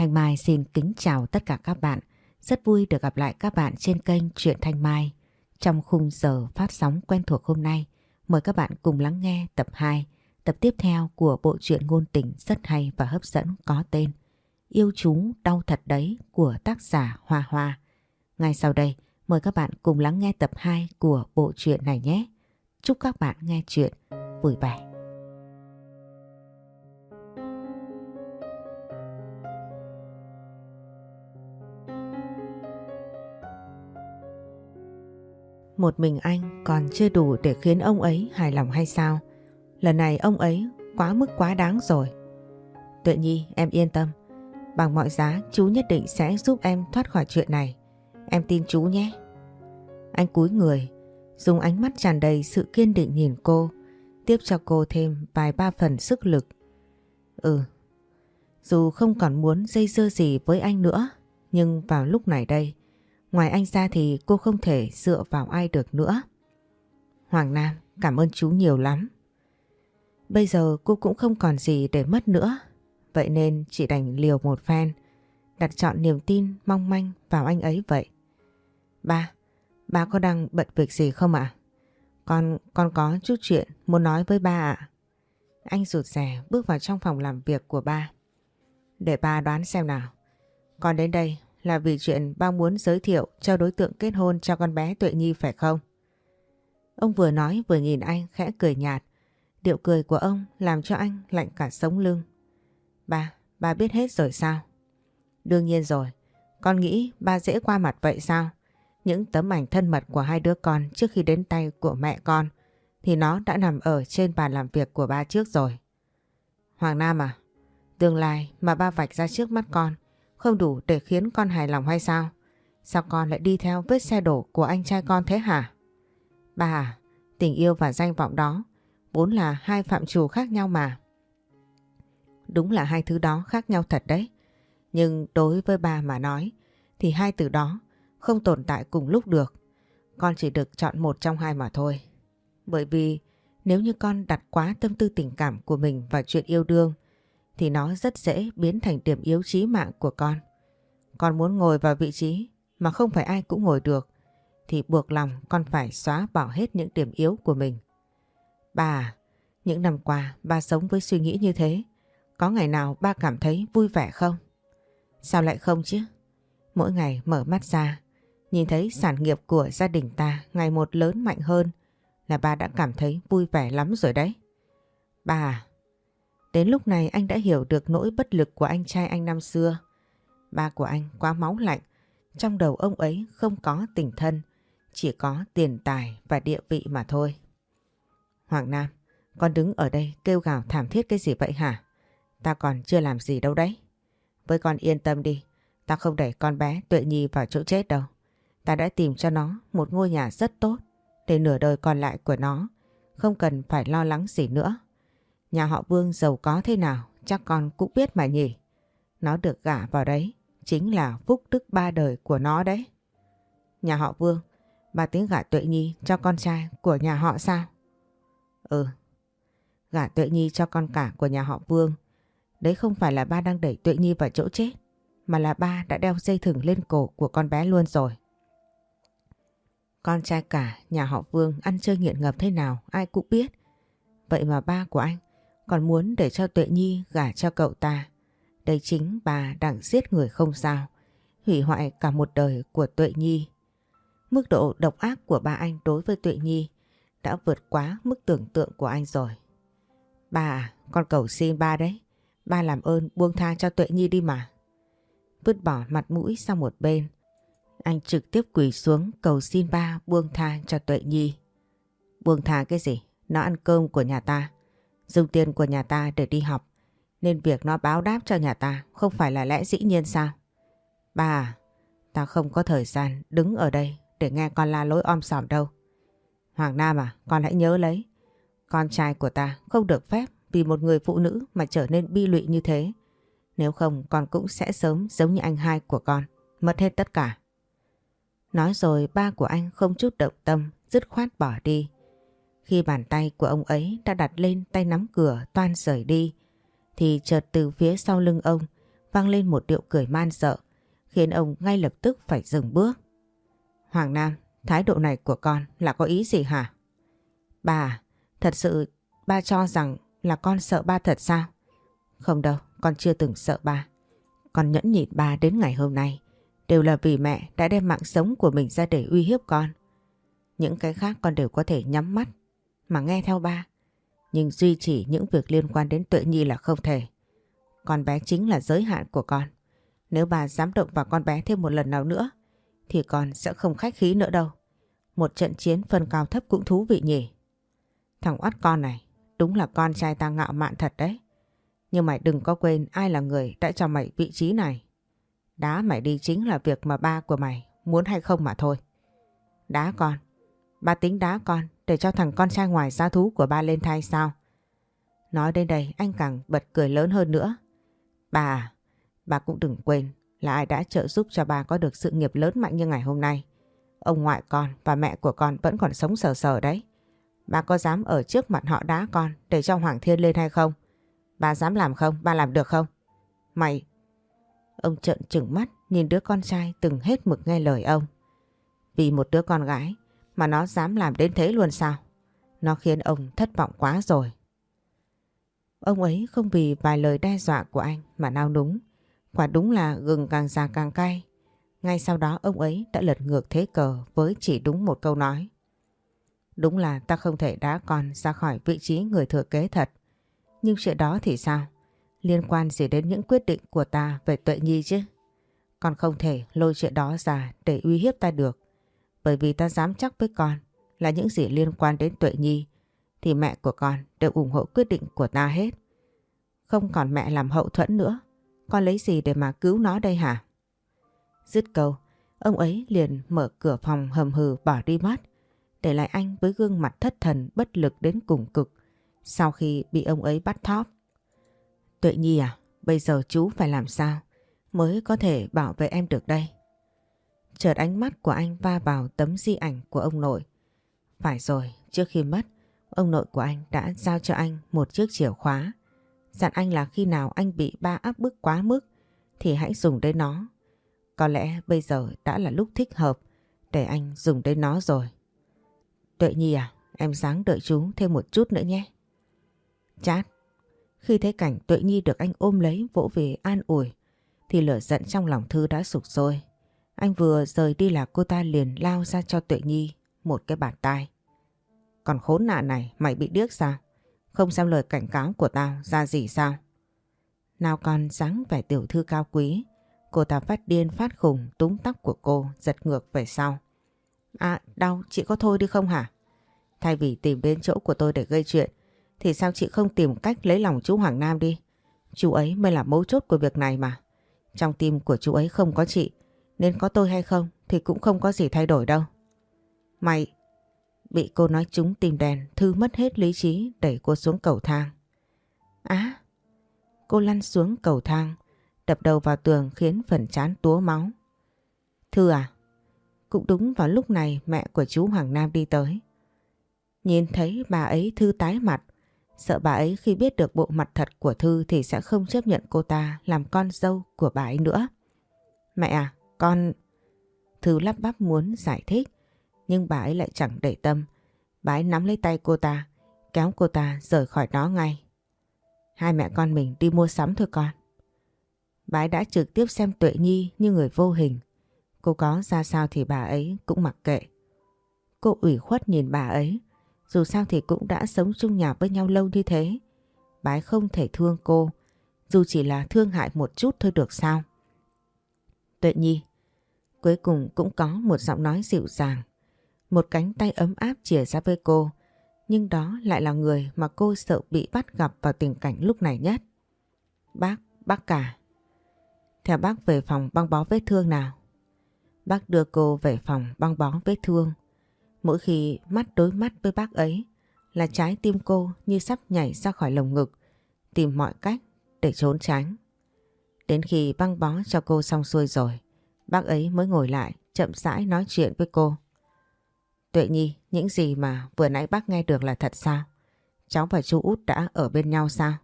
Thanh Mai xin kính chào tất cả các bạn. Rất vui được gặp lại các bạn trên kênh Truyện Thanh Mai. Trong khung giờ phát sóng quen thuộc hôm nay, mời các bạn cùng lắng nghe tập 2, tập tiếp theo của bộ truyện ngôn tình rất hay và hấp dẫn có tên Yêu chú đau thật đấy của tác giả Hoa Hoa. Ngay sau đây, mời các bạn cùng lắng nghe tập 2 của bộ truyện này nhé. Chúc các bạn nghe chuyện vui vẻ. Một mình anh còn chưa đủ để khiến ông ấy hài lòng hay sao? Lần này ông ấy quá mức quá đáng rồi. Tuệ Nhi em yên tâm. Bằng mọi giá chú nhất định sẽ giúp em thoát khỏi chuyện này. Em tin chú nhé. Anh cúi người, dùng ánh mắt tràn đầy sự kiên định nhìn cô, tiếp cho cô thêm vài ba phần sức lực. Ừ, dù không còn muốn dây dưa gì với anh nữa, nhưng vào lúc này đây, ngoài anh ra thì cô không thể dựa vào ai được nữa. Hoàng Nam, cảm ơn chú nhiều lắm. Bây giờ cô cũng không còn gì để mất nữa, vậy nên chỉ đành liều một phen, đặt chọn niềm tin mong manh vào anh ấy vậy. Ba, ba có đang bận việc gì không ạ? Con, con có chút chuyện muốn nói với ba ạ. Anh rụt rè bước vào trong phòng làm việc của ba. Để ba đoán xem nào. Con đến đây là vì chuyện ba muốn giới thiệu cho đối tượng kết hôn cho con bé Tuệ Nhi phải không? Ông vừa nói vừa nhìn anh khẽ cười nhạt. Điệu cười của ông làm cho anh lạnh cả sống lưng. Ba, ba biết hết rồi sao? Đương nhiên rồi. Con nghĩ ba dễ qua mặt vậy sao? Những tấm ảnh thân mật của hai đứa con trước khi đến tay của mẹ con thì nó đã nằm ở trên bàn làm việc của ba trước rồi. Hoàng Nam à, tương lai mà ba vạch ra trước mắt con không đủ để khiến con hài lòng hay sao? Sao con lại đi theo vết xe đổ của anh trai con thế hả? Bà à, tình yêu và danh vọng đó vốn là hai phạm trù khác nhau mà. Đúng là hai thứ đó khác nhau thật đấy. Nhưng đối với bà mà nói thì hai từ đó không tồn tại cùng lúc được. Con chỉ được chọn một trong hai mà thôi. Bởi vì nếu như con đặt quá tâm tư tình cảm của mình vào chuyện yêu đương thì nó rất dễ biến thành điểm yếu chí mạng của con. Con muốn ngồi vào vị trí mà không phải ai cũng ngồi được thì buộc lòng con phải xóa bỏ hết những điểm yếu của mình. Bà, những năm qua ba sống với suy nghĩ như thế. Có ngày nào ba cảm thấy vui vẻ không? Sao lại không chứ? Mỗi ngày mở mắt ra, nhìn thấy sản nghiệp của gia đình ta ngày một lớn mạnh hơn là ba đã cảm thấy vui vẻ lắm rồi đấy. Bà. Đến lúc này anh đã hiểu được nỗi bất lực của anh trai anh năm xưa. Ba của anh quá máu lạnh, trong đầu ông ấy không có tình thân, chỉ có tiền tài và địa vị mà thôi. Hoàng Nam, con đứng ở đây kêu gào thảm thiết cái gì vậy hả? Ta còn chưa làm gì đâu đấy. Với con yên tâm đi, ta không đẩy con bé Tuệ Nhi vào chỗ chết đâu. Ta đã tìm cho nó một ngôi nhà rất tốt để nửa đời còn lại của nó không cần phải lo lắng gì nữa. Nhà họ Vương giàu có thế nào chắc con cũng biết mà nhỉ. Nó được gả vào đấy chính là phúc đức ba đời của nó đấy. Nhà họ Vương, bà tiếng gả Tuệ Nhi cho con trai của nhà họ sao? Ừ, gả Tuệ Nhi cho con cả của nhà họ Vương. Đấy không phải là ba đang đẩy Tuệ Nhi vào chỗ chết, mà là ba đã đeo dây thừng lên cổ của con bé luôn rồi. Con trai cả nhà họ Vương ăn chơi nghiện ngập thế nào ai cũng biết. Vậy mà ba của anh còn muốn để cho Tuệ Nhi gả cho cậu ta. Đây chính bà đang giết người không sao, hủy hoại cả một đời của Tuệ Nhi. Mức độ độc ác của ba anh đối với Tuệ Nhi đã vượt quá mức tưởng tượng của anh rồi. bà à, con cầu xin ba đấy. Ba làm ơn buông tha cho Tuệ Nhi đi mà. Vứt bỏ mặt mũi sang một bên. Anh trực tiếp quỳ xuống cầu xin ba buông tha cho Tuệ Nhi. Buông tha cái gì? Nó ăn cơm của nhà ta. Dùng tiền của nhà ta để đi học. Nên việc nó báo đáp cho nhà ta không phải là lẽ dĩ nhiên sao? Ba à, ta không có thời gian đứng ở đây để nghe con la lối om sòm đâu. Hoàng Nam à, con hãy nhớ lấy. Con trai của ta không được phép vì một người phụ nữ mà trở nên bi lụy như thế. Nếu không con cũng sẽ sớm giống như anh hai của con, mất hết tất cả. Nói rồi ba của anh không chút động tâm, dứt khoát bỏ đi. Khi bàn tay của ông ấy đã đặt lên tay nắm cửa toan rời đi, thì chợt từ phía sau lưng ông vang lên một điệu cười man sợ, khiến ông ngay lập tức phải dừng bước. Hoàng Nam, thái độ này của con là có ý gì hả? Bà, thật sự ba cho rằng là con sợ ba thật sao? Không đâu, con chưa từng sợ ba. Con nhẫn nhịn ba đến ngày hôm nay đều là vì mẹ đã đem mạng sống của mình ra để uy hiếp con. Những cái khác con đều có thể nhắm mắt mà nghe theo ba. Nhưng duy trì những việc liên quan đến tuệ nhi là không thể. Con bé chính là giới hạn của con. Nếu bà dám động vào con bé thêm một lần nào nữa, thì con sẽ không khách khí nữa đâu. Một trận chiến phân cao thấp cũng thú vị nhỉ. Thằng oát con này, đúng là con trai ta ngạo mạn thật đấy. Nhưng mày đừng có quên ai là người đã cho mày vị trí này. Đá mày đi chính là việc mà ba của mày muốn hay không mà thôi. Đá con. Ba tính đá con để cho thằng con trai ngoài gia thú của ba lên thay sao? Nói đến đây anh càng bật cười lớn hơn nữa. Bà à, bà cũng đừng quên là ai đã trợ giúp cho bà có được sự nghiệp lớn mạnh như ngày hôm nay. Ông ngoại con và mẹ của con vẫn còn sống sờ sờ đấy. Bà có dám ở trước mặt họ đá con để cho Hoàng Thiên lên hay không? Bà dám làm không? Bà làm được không? Mày! Ông trợn trừng mắt nhìn đứa con trai từng hết mực nghe lời ông. Vì một đứa con gái mà nó dám làm đến thế luôn sao? Nó khiến ông thất vọng quá rồi. Ông ấy không vì vài lời đe dọa của anh mà nao núng. Quả đúng là gừng càng già càng cay. Ngay sau đó ông ấy đã lật ngược thế cờ với chỉ đúng một câu nói. Đúng là ta không thể đá con ra khỏi vị trí người thừa kế thật. Nhưng chuyện đó thì sao? Liên quan gì đến những quyết định của ta về tuệ nhi chứ? Còn không thể lôi chuyện đó ra để uy hiếp ta được. Bởi vì ta dám chắc với con là những gì liên quan đến tuệ nhi thì mẹ của con đều ủng hộ quyết định của ta hết. Không còn mẹ làm hậu thuẫn nữa. Con lấy gì để mà cứu nó đây hả? Dứt câu, ông ấy liền mở cửa phòng hầm hừ bỏ đi mất. Để lại anh với gương mặt thất thần bất lực đến cùng cực sau khi bị ông ấy bắt thóp. Tuệ Nhi à, bây giờ chú phải làm sao mới có thể bảo vệ em được đây? Chợt ánh mắt của anh va vào tấm di ảnh của ông nội. Phải rồi, trước khi mất, ông nội của anh đã giao cho anh một chiếc chìa khóa. Dặn anh là khi nào anh bị ba áp bức quá mức thì hãy dùng đến nó. Có lẽ bây giờ đã là lúc thích hợp để anh dùng đến nó rồi. Tuệ Nhi à, em sáng đợi chú thêm một chút nữa nhé. Chát, khi thấy cảnh Tuệ Nhi được anh ôm lấy vỗ về an ủi thì lửa giận trong lòng Thư đã sụp sôi. Anh vừa rời đi là cô ta liền lao ra cho Tuệ Nhi một cái bàn tay. Còn khốn nạn này mày bị điếc sao? Không xem lời cảnh cáo của tao ra gì sao? Nào còn dáng vẻ tiểu thư cao quý, cô ta phát điên phát khùng túm tóc của cô giật ngược về sau. À đau chị có thôi đi không hả? Thay vì tìm đến chỗ của tôi để gây chuyện thì sao chị không tìm cách lấy lòng chú Hoàng Nam đi? Chú ấy mới là mấu chốt của việc này mà. Trong tim của chú ấy không có chị nên có tôi hay không thì cũng không có gì thay đổi đâu. Mày... Bị cô nói trúng tim đèn, Thư mất hết lý trí đẩy cô xuống cầu thang. Á! cô lăn xuống cầu thang, đập đầu vào tường khiến phần chán túa máu. Thư à? Cũng đúng vào lúc này mẹ của chú Hoàng Nam đi tới. Nhìn thấy bà ấy Thư tái mặt, sợ bà ấy khi biết được bộ mặt thật của Thư thì sẽ không chấp nhận cô ta làm con dâu của bà ấy nữa. Mẹ à, con... Thư lắp bắp muốn giải thích, nhưng bà ấy lại chẳng để tâm. Bà ấy nắm lấy tay cô ta, kéo cô ta rời khỏi đó ngay. Hai mẹ con mình đi mua sắm thôi con. Bà ấy đã trực tiếp xem Tuệ Nhi như người vô hình. Cô có ra sao thì bà ấy cũng mặc kệ. Cô ủy khuất nhìn bà ấy. Dù sao thì cũng đã sống chung nhà với nhau lâu như thế. Bà ấy không thể thương cô. Dù chỉ là thương hại một chút thôi được sao. Tuệ Nhi. Cuối cùng cũng có một giọng nói dịu dàng. Một cánh tay ấm áp chìa ra với cô. Nhưng đó lại là người mà cô sợ bị bắt gặp vào tình cảnh lúc này nhất. Bác, bác cả. Theo bác về phòng băng bó vết thương nào. Bác đưa cô về phòng băng bó vết thương. Mỗi khi mắt đối mắt với bác ấy là trái tim cô như sắp nhảy ra khỏi lồng ngực, tìm mọi cách để trốn tránh. Đến khi băng bó cho cô xong xuôi rồi, bác ấy mới ngồi lại chậm rãi nói chuyện với cô. Tuệ Nhi, những gì mà vừa nãy bác nghe được là thật sao? Cháu và chú út đã ở bên nhau sao?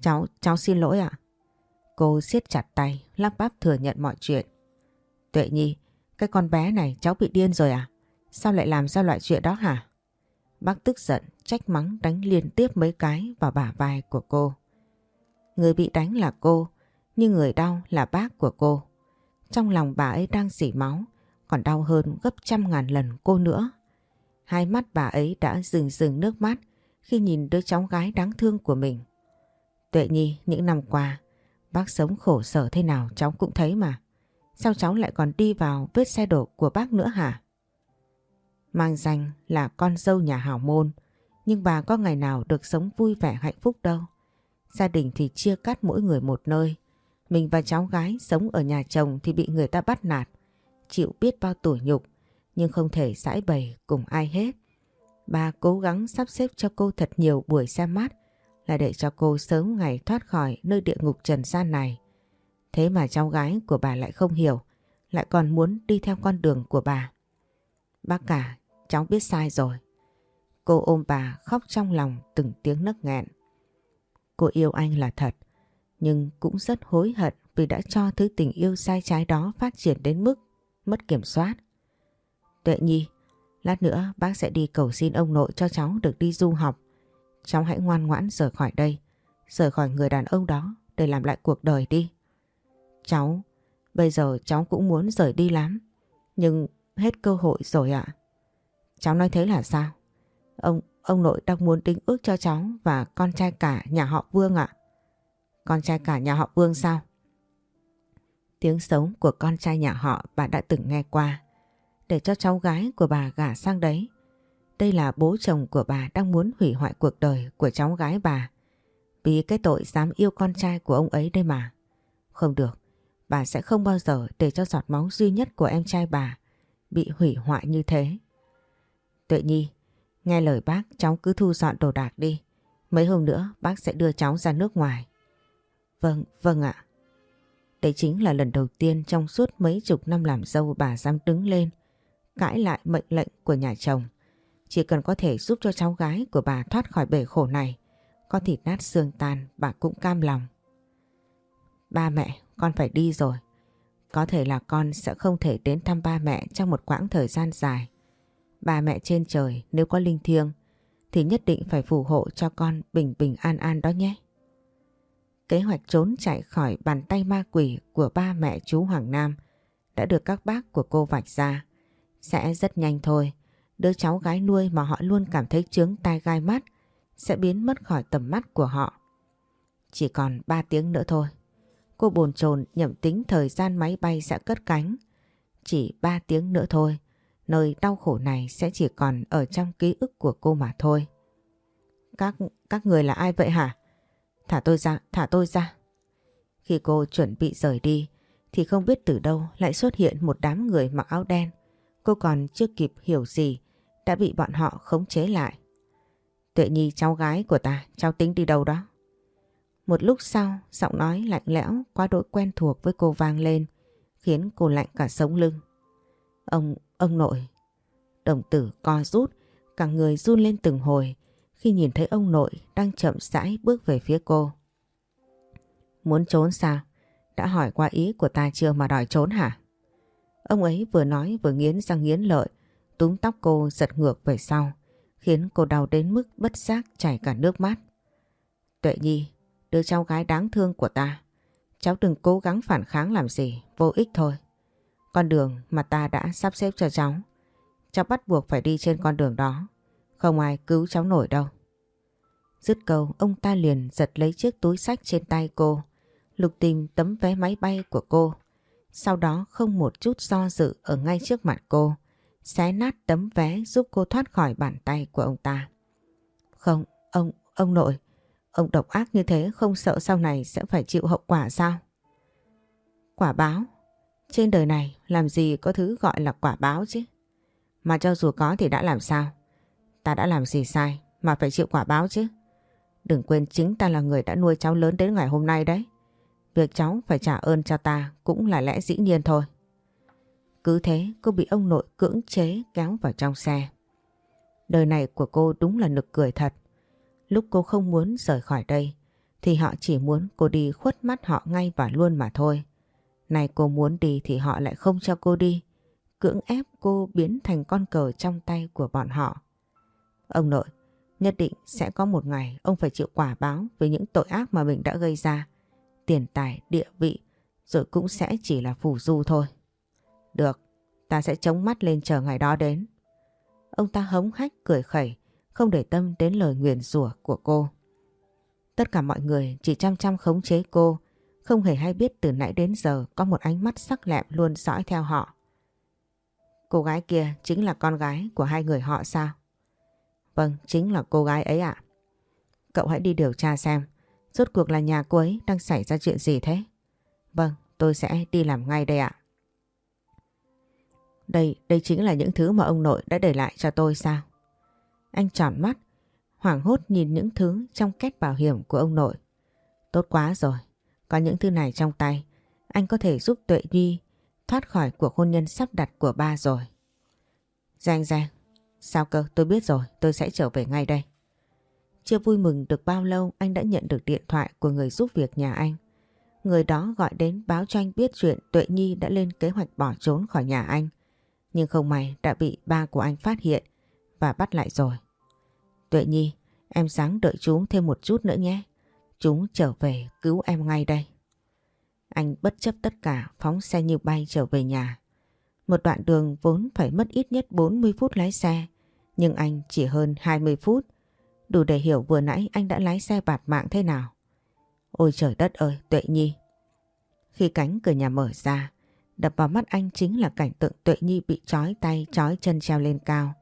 Cháu, cháu xin lỗi ạ. Cô siết chặt tay, lắp bắp thừa nhận mọi chuyện. Tuệ Nhi, cái con bé này cháu bị điên rồi à? Sao lại làm ra loại chuyện đó hả? Bác tức giận, trách mắng đánh liên tiếp mấy cái vào bả vai của cô. Người bị đánh là cô, nhưng người đau là bác của cô. Trong lòng bà ấy đang dỉ máu, còn đau hơn gấp trăm ngàn lần cô nữa. Hai mắt bà ấy đã rừng rừng nước mắt khi nhìn đứa cháu gái đáng thương của mình. Tuệ Nhi những năm qua, bác sống khổ sở thế nào cháu cũng thấy mà. Sao cháu lại còn đi vào vết xe đổ của bác nữa hả? Mang danh là con dâu nhà hảo môn, nhưng bà có ngày nào được sống vui vẻ hạnh phúc đâu. Gia đình thì chia cắt mỗi người một nơi. Mình và cháu gái sống ở nhà chồng thì bị người ta bắt nạt. Chịu biết bao tủi nhục, nhưng không thể giải bày cùng ai hết. Bà cố gắng sắp xếp cho cô thật nhiều buổi xem mắt là để cho cô sớm ngày thoát khỏi nơi địa ngục trần gian này. Thế mà cháu gái của bà lại không hiểu, lại còn muốn đi theo con đường của bà. Bác cả, cháu biết sai rồi. Cô ôm bà khóc trong lòng từng tiếng nấc nghẹn. Cô yêu anh là thật, nhưng cũng rất hối hận vì đã cho thứ tình yêu sai trái đó phát triển đến mức mất kiểm soát. Tuệ Nhi, lát nữa bác sẽ đi cầu xin ông nội cho cháu được đi du học. Cháu hãy ngoan ngoãn rời khỏi đây, rời khỏi người đàn ông đó để làm lại cuộc đời đi. Cháu, bây giờ cháu cũng muốn rời đi lắm, nhưng hết cơ hội rồi ạ. Cháu nói thế là sao? Ông ông nội đang muốn tính ước cho cháu và con trai cả nhà họ Vương ạ. Con trai cả nhà họ Vương sao? Tiếng sống của con trai nhà họ bà đã từng nghe qua. Để cho cháu gái của bà gả sang đấy. Đây là bố chồng của bà đang muốn hủy hoại cuộc đời của cháu gái bà. Vì cái tội dám yêu con trai của ông ấy đây mà. Không được, bà sẽ không bao giờ để cho giọt máu duy nhất của em trai bà bị hủy hoại như thế. Tuệ Nhi, nghe lời bác cháu cứ thu dọn đồ đạc đi. Mấy hôm nữa bác sẽ đưa cháu ra nước ngoài. Vâng, vâng ạ. Đây chính là lần đầu tiên trong suốt mấy chục năm làm dâu bà dám đứng lên cãi lại mệnh lệnh của nhà chồng. Chỉ cần có thể giúp cho cháu gái của bà thoát khỏi bể khổ này, có thịt nát xương tan bà cũng cam lòng. Ba mẹ, con phải đi rồi. Có thể là con sẽ không thể đến thăm ba mẹ trong một quãng thời gian dài. Ba mẹ trên trời nếu có linh thiêng thì nhất định phải phù hộ cho con bình bình an an đó nhé. Kế hoạch trốn chạy khỏi bàn tay ma quỷ của ba mẹ chú Hoàng Nam đã được các bác của cô vạch ra. Sẽ rất nhanh thôi, đứa cháu gái nuôi mà họ luôn cảm thấy chướng tai gai mắt sẽ biến mất khỏi tầm mắt của họ. Chỉ còn 3 tiếng nữa thôi. Cô bồn chồn nhậm tính thời gian máy bay sẽ cất cánh. Chỉ 3 tiếng nữa thôi, nơi đau khổ này sẽ chỉ còn ở trong ký ức của cô mà thôi. Các các người là ai vậy hả? Thả tôi ra, thả tôi ra. Khi cô chuẩn bị rời đi thì không biết từ đâu lại xuất hiện một đám người mặc áo đen. Cô còn chưa kịp hiểu gì đã bị bọn họ khống chế lại. Tuệ Nhi cháu gái của ta, cháu tính đi đâu đó? Một lúc sau, giọng nói lạnh lẽo quá đỗi quen thuộc với cô vang lên, khiến cô lạnh cả sống lưng. Ông, ông nội. Đồng tử co rút, cả người run lên từng hồi khi nhìn thấy ông nội đang chậm rãi bước về phía cô. Muốn trốn sao? Đã hỏi qua ý của ta chưa mà đòi trốn hả? Ông ấy vừa nói vừa nghiến răng nghiến lợi, túm tóc cô giật ngược về sau, khiến cô đau đến mức bất giác chảy cả nước mắt. Tuệ Nhi, đứa cháu gái đáng thương của ta, cháu đừng cố gắng phản kháng làm gì, vô ích thôi. Con đường mà ta đã sắp xếp cho cháu, cháu bắt buộc phải đi trên con đường đó, không ai cứu cháu nổi đâu. Dứt câu, ông ta liền giật lấy chiếc túi sách trên tay cô, lục tìm tấm vé máy bay của cô. Sau đó không một chút do dự ở ngay trước mặt cô, xé nát tấm vé giúp cô thoát khỏi bàn tay của ông ta. Không, ông, ông nội, ông độc ác như thế không sợ sau này sẽ phải chịu hậu quả sao? Quả báo? Trên đời này làm gì có thứ gọi là quả báo chứ? Mà cho dù có thì đã làm sao? Ta đã làm gì sai mà phải chịu quả báo chứ? Đừng quên chính ta là người đã nuôi cháu lớn đến ngày hôm nay đấy. Việc cháu phải trả ơn cho ta cũng là lẽ dĩ nhiên thôi. Cứ thế cô bị ông nội cưỡng chế kéo vào trong xe. Đời này của cô đúng là nực cười thật. Lúc cô không muốn rời khỏi đây thì họ chỉ muốn cô đi khuất mắt họ ngay và luôn mà thôi. Này cô muốn đi thì họ lại không cho cô đi, cưỡng ép cô biến thành con cờ trong tay của bọn họ. Ông nội, nhất định sẽ có một ngày ông phải chịu quả báo với những tội ác mà mình đã gây ra. Tiền tài, địa vị, rồi cũng sẽ chỉ là phù du thôi. Được, ta sẽ chống mắt lên chờ ngày đó đến. Ông ta hống hách cười khẩy, không để tâm đến lời nguyền rủa của cô. Tất cả mọi người chỉ chăm chăm khống chế cô, không hề hay biết từ nãy đến giờ có một ánh mắt sắc lẹm luôn dõi theo họ. Cô gái kia chính là con gái của hai người họ sao? Vâng, chính là cô gái ấy ạ. Cậu hãy đi điều tra xem, rốt cuộc là nhà cô ấy đang xảy ra chuyện gì thế? Vâng, tôi sẽ đi làm ngay đây ạ. Đây, đây chính là những thứ mà ông nội đã để lại cho tôi sao? Anh tròn mắt, hoảng hốt nhìn những thứ trong két bảo hiểm của ông nội. Tốt quá rồi, có những thứ này trong tay, anh có thể giúp Tuệ duy thoát khỏi cuộc hôn nhân sắp đặt của ba rồi. Giang Giang, sao cơ tôi biết rồi tôi sẽ trở về ngay đây. Chưa vui mừng được bao lâu anh đã nhận được điện thoại của người giúp việc nhà anh. Người đó gọi đến báo cho anh biết chuyện Tuệ Nhi đã lên kế hoạch bỏ trốn khỏi nhà anh. Nhưng không may đã bị ba của anh phát hiện và bắt lại rồi. Tuệ Nhi, em sáng đợi chú thêm một chút nữa nhé. Chúng trở về cứu em ngay đây. Anh bất chấp tất cả phóng xe như bay trở về nhà. Một đoạn đường vốn phải mất ít nhất 40 phút lái xe, nhưng anh chỉ hơn 20 phút. Đủ để hiểu vừa nãy anh đã lái xe bạt mạng thế nào. Ôi trời đất ơi, Tuệ Nhi! Khi cánh cửa nhà mở ra, đập vào mắt anh chính là cảnh tượng Tuệ Nhi bị trói tay, trói chân treo lên cao.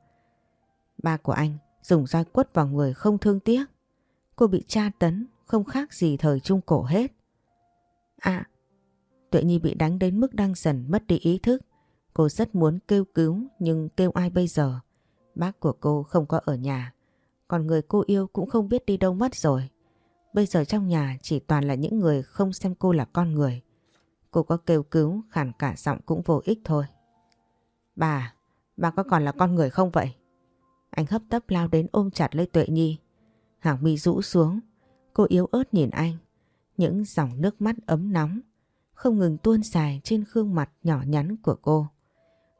Ba của anh dùng roi quất vào người không thương tiếc. Cô bị tra tấn, không khác gì thời trung cổ hết. À, Tuệ Nhi bị đánh đến mức đang dần mất đi ý thức. Cô rất muốn kêu cứu nhưng kêu ai bây giờ? Bác của cô không có ở nhà. Còn người cô yêu cũng không biết đi đâu mất rồi. Bây giờ trong nhà chỉ toàn là những người không xem cô là con người. Cô có kêu cứu khản cả giọng cũng vô ích thôi. Bà, bà có còn là con người không vậy? Anh hấp tấp lao đến ôm chặt lấy Tuệ Nhi. Hàng mi rũ xuống. Cô yếu ớt nhìn anh. Những dòng nước mắt ấm nóng không ngừng tuôn dài trên gương mặt nhỏ nhắn của cô.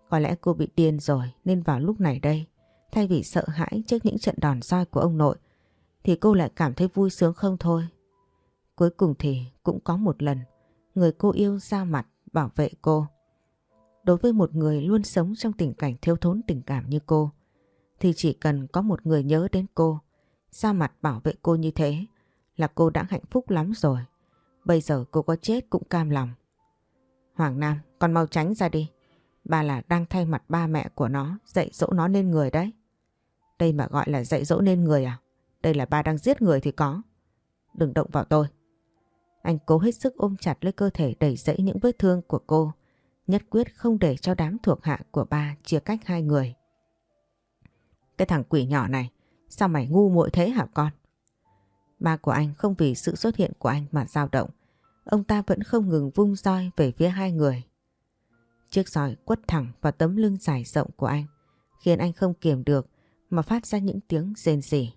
Có lẽ cô bị điên rồi nên vào lúc này đây, thay vì sợ hãi trước những trận đòn roi của ông nội, thì cô lại cảm thấy vui sướng không thôi. Cuối cùng thì cũng có một lần, người cô yêu ra mặt bảo vệ cô. Đối với một người luôn sống trong tình cảnh thiếu thốn tình cảm như cô, thì chỉ cần có một người nhớ đến cô, ra mặt bảo vệ cô như thế là cô đã hạnh phúc lắm rồi. Bây giờ cô có chết cũng cam lòng. Hoàng Nam, con mau tránh ra đi. Ba là đang thay mặt ba mẹ của nó dạy dỗ nó nên người đấy. Đây mà gọi là dạy dỗ nên người à? Đây là ba đang giết người thì có. Đừng động vào tôi. Anh cố hết sức ôm chặt lấy cơ thể đầy dẫy những vết thương của cô. Nhất quyết không để cho đám thuộc hạ của ba chia cách hai người. Cái thằng quỷ nhỏ này, sao mày ngu muội thế hả con? Ba của anh không vì sự xuất hiện của anh mà dao động. Ông ta vẫn không ngừng vung roi về phía hai người. Chiếc roi quất thẳng vào tấm lưng dài rộng của anh, khiến anh không kiềm được mà phát ra những tiếng rên rỉ.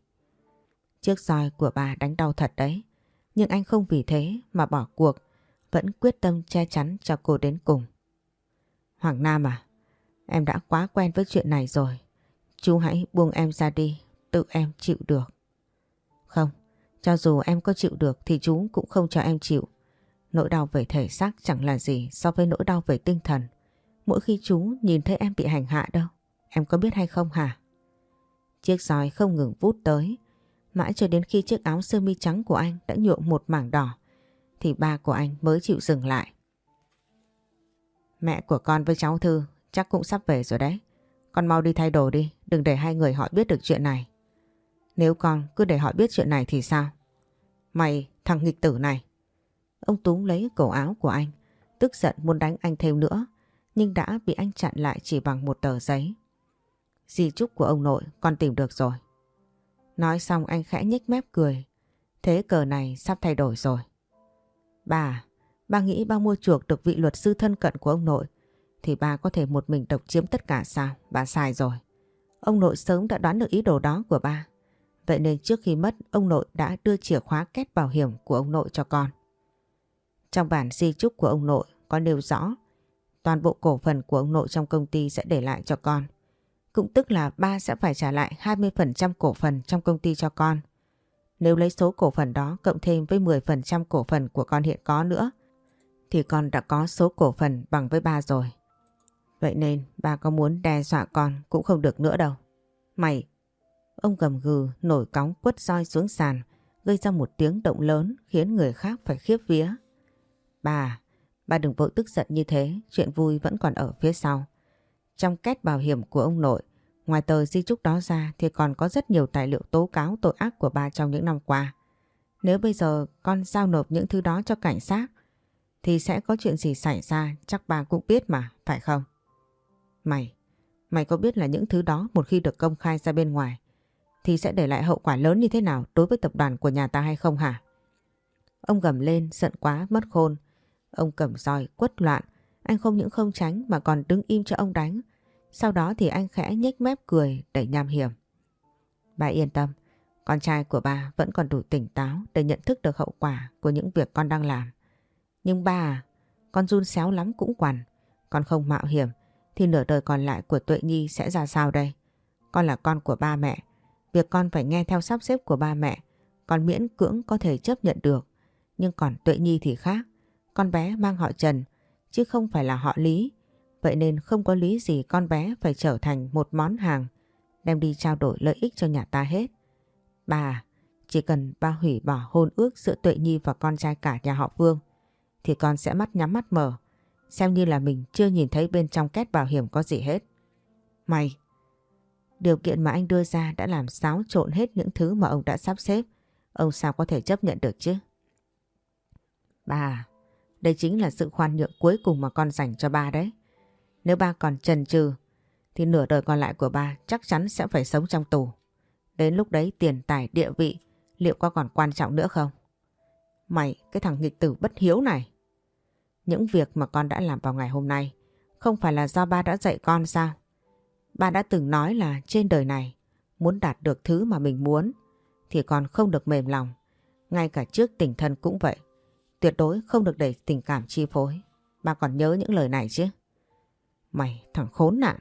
Chiếc roi của bà đánh đau thật đấy, nhưng anh không vì thế mà bỏ cuộc, vẫn quyết tâm che chắn cho cô đến cùng. Hoàng Nam à, em đã quá quen với chuyện này rồi. Chú hãy buông em ra đi, tự em chịu được. Không, cho dù em có chịu được thì chú cũng không cho em chịu. Nỗi đau về thể xác chẳng là gì so với nỗi đau về tinh thần. Mỗi khi chú nhìn thấy em bị hành hạ đâu, em có biết hay không hả? Chiếc roi không ngừng vút tới, mãi cho đến khi chiếc áo sơ mi trắng của anh đã nhuộm một mảng đỏ, thì ba của anh mới chịu dừng lại. Mẹ của con với cháu Thư chắc cũng sắp về rồi đấy. Con mau đi thay đồ đi, đừng để hai người họ biết được chuyện này. Nếu con cứ để họ biết chuyện này thì sao? Mày, thằng nghịch tử này. Ông túng lấy cổ áo của anh, tức giận muốn đánh anh thêm nữa, nhưng đã bị anh chặn lại chỉ bằng một tờ giấy. Di chúc của ông nội con tìm được rồi. Nói xong anh khẽ nhếch mép cười. Thế cờ này sắp thay đổi rồi. Bà, ba nghĩ ba mua chuộc được vị luật sư thân cận của ông nội thì bà có thể một mình độc chiếm tất cả sao? Bà sai rồi. Ông nội sớm đã đoán được ý đồ đó của ba Vậy nên trước khi mất ông nội đã đưa chìa khóa kết bảo hiểm của ông nội cho con. Trong bản di chúc của ông nội có nêu rõ toàn bộ cổ phần của ông nội trong công ty sẽ để lại cho con. Cũng tức là ba sẽ phải trả lại 20% cổ phần trong công ty cho con. Nếu lấy số cổ phần đó cộng thêm với 10% cổ phần của con hiện có nữa, thì con đã có số cổ phần bằng với ba rồi. Vậy nên ba có muốn đe dọa con cũng không được nữa đâu. Mày! Ông gầm gừ, nổi cóng quất roi xuống sàn, gây ra một tiếng động lớn khiến người khác phải khiếp vía. Bà! Ba đừng vội tức giận như thế, chuyện vui vẫn còn ở phía sau. Trong két bảo hiểm của ông nội, ngoài tờ di chúc đó ra thì còn có rất nhiều tài liệu tố cáo tội ác của bà trong những năm qua. Nếu bây giờ con giao nộp những thứ đó cho cảnh sát thì sẽ có chuyện gì xảy ra chắc bà cũng biết mà, phải không? Mày, mày có biết là những thứ đó một khi được công khai ra bên ngoài thì sẽ để lại hậu quả lớn như thế nào đối với tập đoàn của nhà ta hay không hả? Ông gầm lên giận quá mất khôn. Ông cầm roi quất loạn. Anh không những không tránh mà còn đứng im cho ông đánh. Sau đó thì anh khẽ nhếch mép cười để nham hiểm. Bà yên tâm, con trai của bà vẫn còn đủ tỉnh táo để nhận thức được hậu quả của những việc con đang làm. Nhưng ba à, con run xéo lắm cũng quằn. Con không mạo hiểm thì nửa đời còn lại của Tuệ Nhi sẽ ra sao đây? Con là con của ba mẹ. Việc con phải nghe theo sắp xếp của ba mẹ. Con miễn cưỡng có thể chấp nhận được. Nhưng còn Tuệ Nhi thì khác. Con bé mang họ Trần chứ không phải là họ Lý. Vậy nên không có lý gì con bé phải trở thành một món hàng đem đi trao đổi lợi ích cho nhà ta hết. Bà, chỉ cần ba hủy bỏ hôn ước giữa Tuệ Nhi và con trai cả nhà họ Vương thì con sẽ mắt nhắm mắt mở xem như là mình chưa nhìn thấy bên trong két bảo hiểm có gì hết. Mày! Điều kiện mà anh đưa ra đã làm xáo trộn hết những thứ mà ông đã sắp xếp. Ông sao có thể chấp nhận được chứ? Bà, đây chính là sự khoan nhượng cuối cùng mà con dành cho ba đấy. Nếu ba còn trần trừ thì nửa đời còn lại của ba chắc chắn sẽ phải sống trong tù. Đến lúc đấy tiền tài địa vị liệu có còn quan trọng nữa không? Mày, cái thằng nghịch tử bất hiếu này. Những việc mà con đã làm vào ngày hôm nay không phải là do ba đã dạy con sao? Ba đã từng nói là trên đời này muốn đạt được thứ mà mình muốn thì còn không được mềm lòng. Ngay cả trước tình thân cũng vậy. Tuyệt đối không được để tình cảm chi phối. bà còn nhớ những lời này chứ? Mày thằng khốn nạn.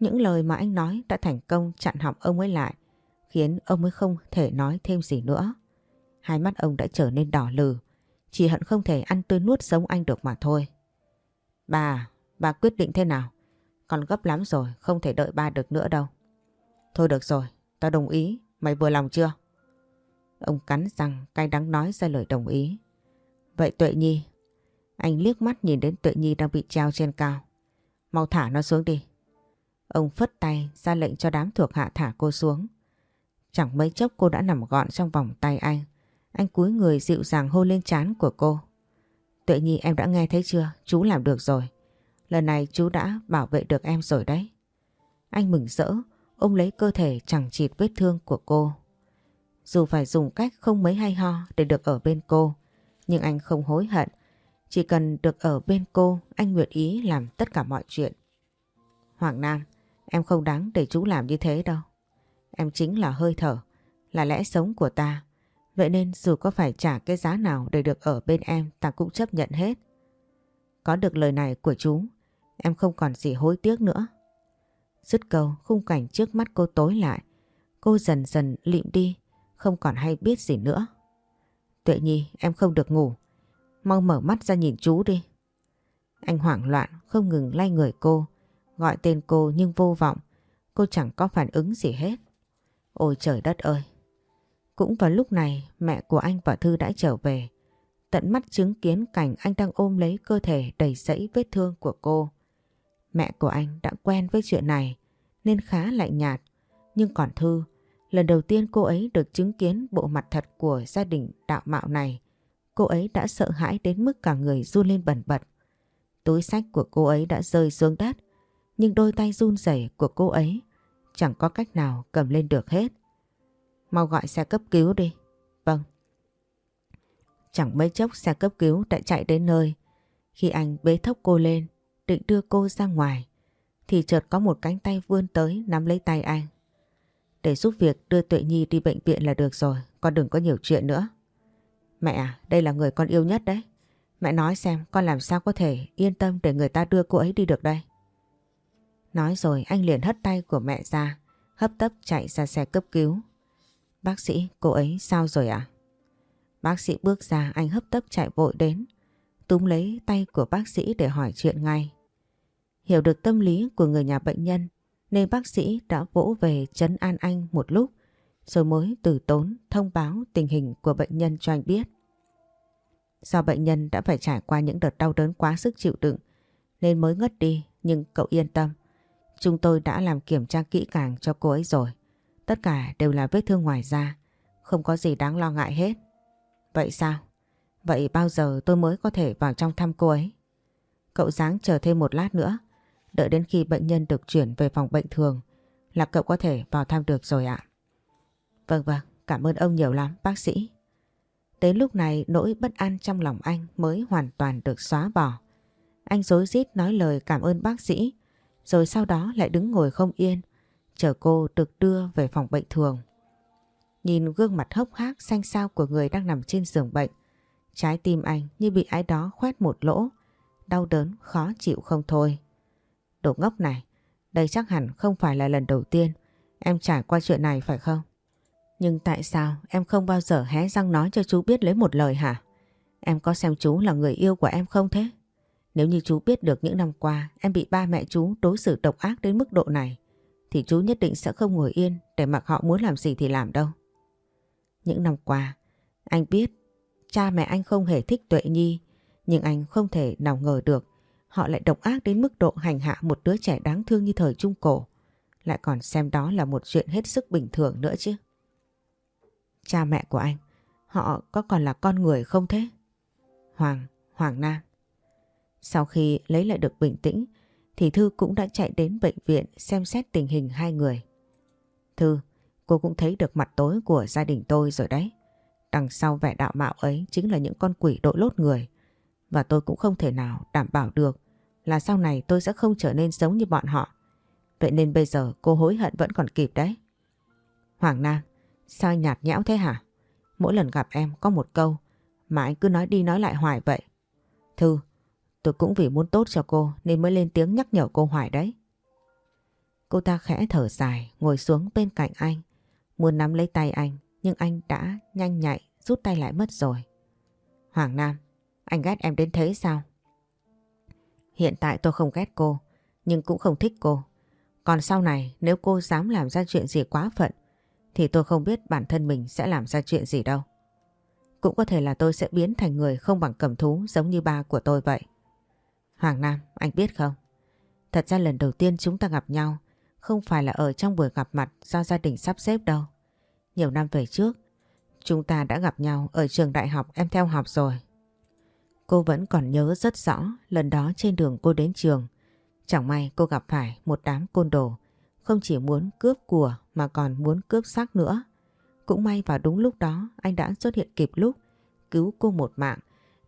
Những lời mà anh nói đã thành công chặn họng ông ấy lại khiến ông ấy không thể nói thêm gì nữa. Hai mắt ông đã trở nên đỏ lừ chỉ hận không thể ăn tươi nuốt sống anh được mà thôi. Bà, bà quyết định thế nào? còn gấp lắm rồi, không thể đợi ba được nữa đâu. Thôi được rồi, tao đồng ý, mày vừa lòng chưa? Ông cắn răng cay đắng nói ra lời đồng ý. Vậy Tuệ Nhi, anh liếc mắt nhìn đến Tuệ Nhi đang bị treo trên cao. Mau thả nó xuống đi. Ông phất tay ra lệnh cho đám thuộc hạ thả cô xuống. Chẳng mấy chốc cô đã nằm gọn trong vòng tay anh. Anh cúi người dịu dàng hôn lên trán của cô. Tuệ Nhi em đã nghe thấy chưa? Chú làm được rồi. Lần này chú đã bảo vệ được em rồi đấy. Anh mừng rỡ, ôm lấy cơ thể chẳng chịt vết thương của cô. Dù phải dùng cách không mấy hay ho để được ở bên cô, nhưng anh không hối hận. Chỉ cần được ở bên cô, anh nguyện ý làm tất cả mọi chuyện. Hoàng Nam, em không đáng để chú làm như thế đâu. Em chính là hơi thở, là lẽ sống của ta. Vậy nên dù có phải trả cái giá nào để được ở bên em ta cũng chấp nhận hết. Có được lời này của chú, em không còn gì hối tiếc nữa. Dứt câu, khung cảnh trước mắt cô tối lại. Cô dần dần lịm đi, không còn hay biết gì nữa. Tuệ Nhi, em không được ngủ. Mau mở mắt ra nhìn chú đi. Anh hoảng loạn, không ngừng lay người cô. Gọi tên cô nhưng vô vọng. Cô chẳng có phản ứng gì hết. Ôi trời đất ơi, cũng vào lúc này mẹ của anh và Thư đã trở về. Tận mắt chứng kiến cảnh anh đang ôm lấy cơ thể đầy sẫy vết thương của cô. Mẹ của anh đã quen với chuyện này nên khá lạnh nhạt. Nhưng còn Thư, lần đầu tiên cô ấy được chứng kiến bộ mặt thật của gia đình đạo mạo này. Cô ấy đã sợ hãi đến mức cả người run lên bẩn bật. Túi sách của cô ấy đã rơi xuống đất, nhưng đôi tay run rẩy của cô ấy chẳng có cách nào cầm lên được hết. Mau gọi xe cấp cứu đi. Vâng. Chẳng mấy chốc xe cấp cứu đã chạy đến nơi. Khi anh bế thốc cô lên, định đưa cô ra ngoài, thì chợt có một cánh tay vươn tới nắm lấy tay anh. Để giúp việc đưa Tuệ Nhi đi bệnh viện là được rồi, con đừng có nhiều chuyện nữa. Mẹ à, đây là người con yêu nhất đấy. Mẹ nói xem con làm sao có thể yên tâm để người ta đưa cô ấy đi được đây. Nói rồi anh liền hất tay của mẹ ra, hấp tấp chạy ra xe cấp cứu. Bác sĩ, cô ấy sao rồi ạ? Bác sĩ bước ra anh hấp tấp chạy vội đến, túm lấy tay của bác sĩ để hỏi chuyện ngay. Hiểu được tâm lý của người nhà bệnh nhân nên bác sĩ đã vỗ về chấn an anh một lúc rồi mới từ tốn thông báo tình hình của bệnh nhân cho anh biết. Do bệnh nhân đã phải trải qua những đợt đau đớn quá sức chịu đựng nên mới ngất đi nhưng cậu yên tâm. Chúng tôi đã làm kiểm tra kỹ càng cho cô ấy rồi. Tất cả đều là vết thương ngoài da, không có gì đáng lo ngại hết. Vậy sao? Vậy bao giờ tôi mới có thể vào trong thăm cô ấy? Cậu dáng chờ thêm một lát nữa, đợi đến khi bệnh nhân được chuyển về phòng bệnh thường là cậu có thể vào thăm được rồi ạ. Vâng vâng, cảm ơn ông nhiều lắm bác sĩ. Đến lúc này nỗi bất an trong lòng anh mới hoàn toàn được xóa bỏ. Anh dối rít nói lời cảm ơn bác sĩ, rồi sau đó lại đứng ngồi không yên, chờ cô được đưa về phòng bệnh thường. Nhìn gương mặt hốc hác xanh xao của người đang nằm trên giường bệnh, trái tim anh như bị ai đó khoét một lỗ, đau đớn khó chịu không thôi. Đồ ngốc này, đây chắc hẳn không phải là lần đầu tiên em trải qua chuyện này phải không? Nhưng tại sao em không bao giờ hé răng nói cho chú biết lấy một lời hả? Em có xem chú là người yêu của em không thế? Nếu như chú biết được những năm qua em bị ba mẹ chú đối xử độc ác đến mức độ này thì chú nhất định sẽ không ngồi yên để mặc họ muốn làm gì thì làm đâu. Những năm qua anh biết cha mẹ anh không hề thích Tuệ Nhi nhưng anh không thể nào ngờ được họ lại độc ác đến mức độ hành hạ một đứa trẻ đáng thương như thời Trung Cổ lại còn xem đó là một chuyện hết sức bình thường nữa chứ. Cha mẹ của anh, họ có còn là con người không thế? Hoàng, Hoàng Nam. Sau khi lấy lại được bình tĩnh thì Thư cũng đã chạy đến bệnh viện xem xét tình hình hai người. Thư, cô cũng thấy được mặt tối của gia đình tôi rồi đấy. Đằng sau vẻ đạo mạo ấy chính là những con quỷ đội lốt người. Và tôi cũng không thể nào đảm bảo được là sau này tôi sẽ không trở nên giống như bọn họ. Vậy nên bây giờ cô hối hận vẫn còn kịp đấy. Hoàng Nam, sao nhạt nhẽo thế hả? Mỗi lần gặp em có một câu mà anh cứ nói đi nói lại hoài vậy. Thư, tôi cũng vì muốn tốt cho cô nên mới lên tiếng nhắc nhở cô hoài đấy. Cô ta khẽ thở dài ngồi xuống bên cạnh anh muốn nắm lấy tay anh nhưng anh đã nhanh nhạy rút tay lại mất rồi. Hoàng Nam, anh ghét em đến thế sao? Hiện tại tôi không ghét cô nhưng cũng không thích cô. Còn sau này nếu cô dám làm ra chuyện gì quá phận thì tôi không biết bản thân mình sẽ làm ra chuyện gì đâu. Cũng có thể là tôi sẽ biến thành người không bằng cầm thú giống như ba của tôi vậy. Hoàng Nam, anh biết không? Thật ra lần đầu tiên chúng ta gặp nhau không phải là ở trong buổi gặp mặt do gia đình sắp xếp đâu. Nhiều năm về trước, chúng ta đã gặp nhau ở trường đại học em theo học rồi. Cô vẫn còn nhớ rất rõ lần đó trên đường cô đến trường. Chẳng may cô gặp phải một đám côn đồ không chỉ muốn cướp của mà còn muốn cướp xác nữa. Cũng may vào đúng lúc đó anh đã xuất hiện kịp lúc cứu cô một mạng.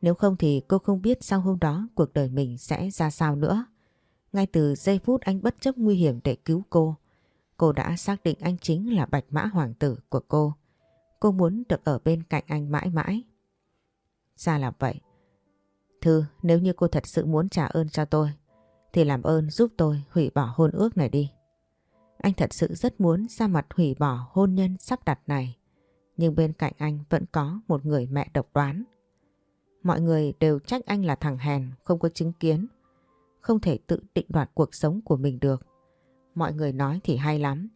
Nếu không thì cô không biết sau hôm đó cuộc đời mình sẽ ra sao nữa. Ngay từ giây phút anh bất chấp nguy hiểm để cứu cô, cô đã xác định anh chính là bạch mã hoàng tử của cô. Cô muốn được ở bên cạnh anh mãi mãi. Ra là vậy. Thư, nếu như cô thật sự muốn trả ơn cho tôi, thì làm ơn giúp tôi hủy bỏ hôn ước này đi. Anh thật sự rất muốn ra mặt hủy bỏ hôn nhân sắp đặt này. Nhưng bên cạnh anh vẫn có một người mẹ độc đoán. Mọi người đều trách anh là thằng hèn, không có chứng kiến. Không thể tự định đoạt cuộc sống của mình được. Mọi người nói thì hay lắm.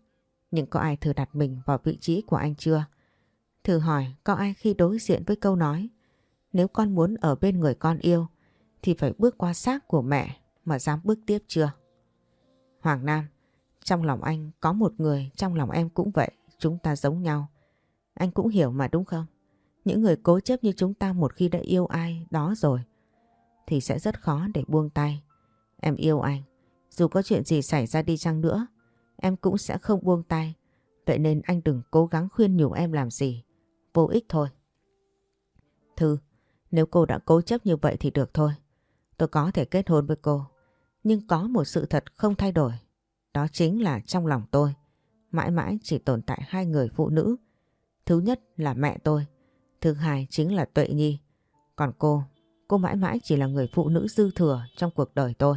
Nhưng có ai thử đặt mình vào vị trí của anh chưa? Thử hỏi có ai khi đối diện với câu nói nếu con muốn ở bên người con yêu Thì phải bước qua xác của mẹ Mà dám bước tiếp chưa? Hoàng Nam trong lòng anh có một người, trong lòng em cũng vậy, chúng ta giống nhau. Anh cũng hiểu mà đúng không? Những người cố chấp như chúng ta một khi đã yêu ai đó rồi thì sẽ rất khó để buông tay. Em yêu anh, dù có chuyện gì xảy ra đi chăng nữa, em cũng sẽ không buông tay. Vậy nên anh đừng cố gắng khuyên nhủ em làm gì, vô ích thôi. Thư, nếu cô đã cố chấp như vậy thì được thôi. Tôi có thể kết hôn với cô. Nhưng có một sự thật không thay đổi đó chính là trong lòng tôi, mãi mãi chỉ tồn tại hai người phụ nữ. Thứ nhất là mẹ tôi, thứ hai chính là Tuệ Nhi. Còn cô, cô mãi mãi chỉ là người phụ nữ dư thừa trong cuộc đời tôi.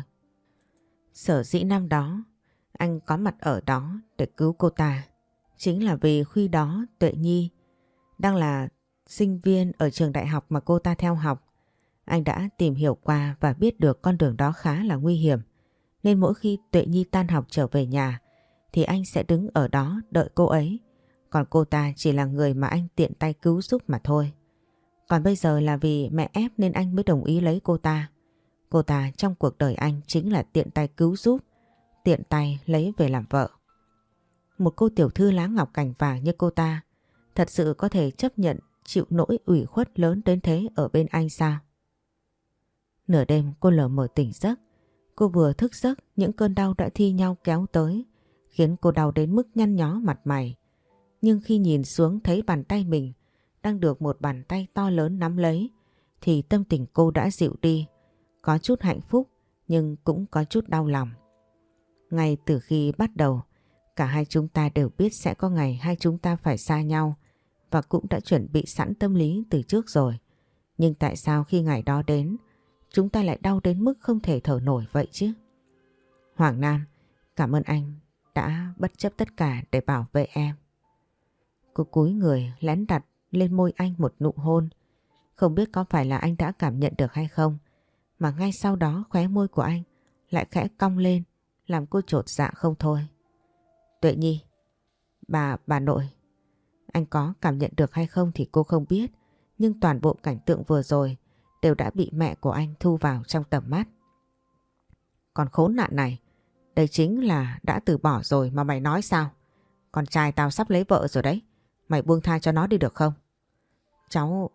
Sở dĩ năm đó, anh có mặt ở đó để cứu cô ta. Chính là vì khi đó Tuệ Nhi đang là sinh viên ở trường đại học mà cô ta theo học. Anh đã tìm hiểu qua và biết được con đường đó khá là nguy hiểm. Nên mỗi khi Tuệ Nhi tan học trở về nhà thì anh sẽ đứng ở đó đợi cô ấy. Còn cô ta chỉ là người mà anh tiện tay cứu giúp mà thôi. Còn bây giờ là vì mẹ ép nên anh mới đồng ý lấy cô ta. Cô ta trong cuộc đời anh chính là tiện tay cứu giúp, tiện tay lấy về làm vợ. Một cô tiểu thư lá ngọc cảnh vàng như cô ta thật sự có thể chấp nhận chịu nỗi ủy khuất lớn đến thế ở bên anh xa Nửa đêm cô lờ mở tỉnh giấc. Cô vừa thức giấc, những cơn đau đã thi nhau kéo tới, khiến cô đau đến mức nhăn nhó mặt mày. Nhưng khi nhìn xuống thấy bàn tay mình đang được một bàn tay to lớn nắm lấy, thì tâm tình cô đã dịu đi. Có chút hạnh phúc, nhưng cũng có chút đau lòng. Ngay từ khi bắt đầu, cả hai chúng ta đều biết sẽ có ngày hai chúng ta phải xa nhau và cũng đã chuẩn bị sẵn tâm lý từ trước rồi. Nhưng tại sao khi ngày đó đến chúng ta lại đau đến mức không thể thở nổi vậy chứ? Hoàng Nam, cảm ơn anh đã bất chấp tất cả để bảo vệ em. Cô cúi người lén đặt lên môi anh một nụ hôn. Không biết có phải là anh đã cảm nhận được hay không mà ngay sau đó khóe môi của anh lại khẽ cong lên làm cô trột dạ không thôi. Tuệ Nhi, bà, bà nội, anh có cảm nhận được hay không thì cô không biết nhưng toàn bộ cảnh tượng vừa rồi đều đã bị mẹ của anh thu vào trong tầm mắt. Còn khốn nạn này, đây chính là đã từ bỏ rồi mà mày nói sao? Con trai tao sắp lấy vợ rồi đấy. Mày buông tha cho nó đi được không? Cháu...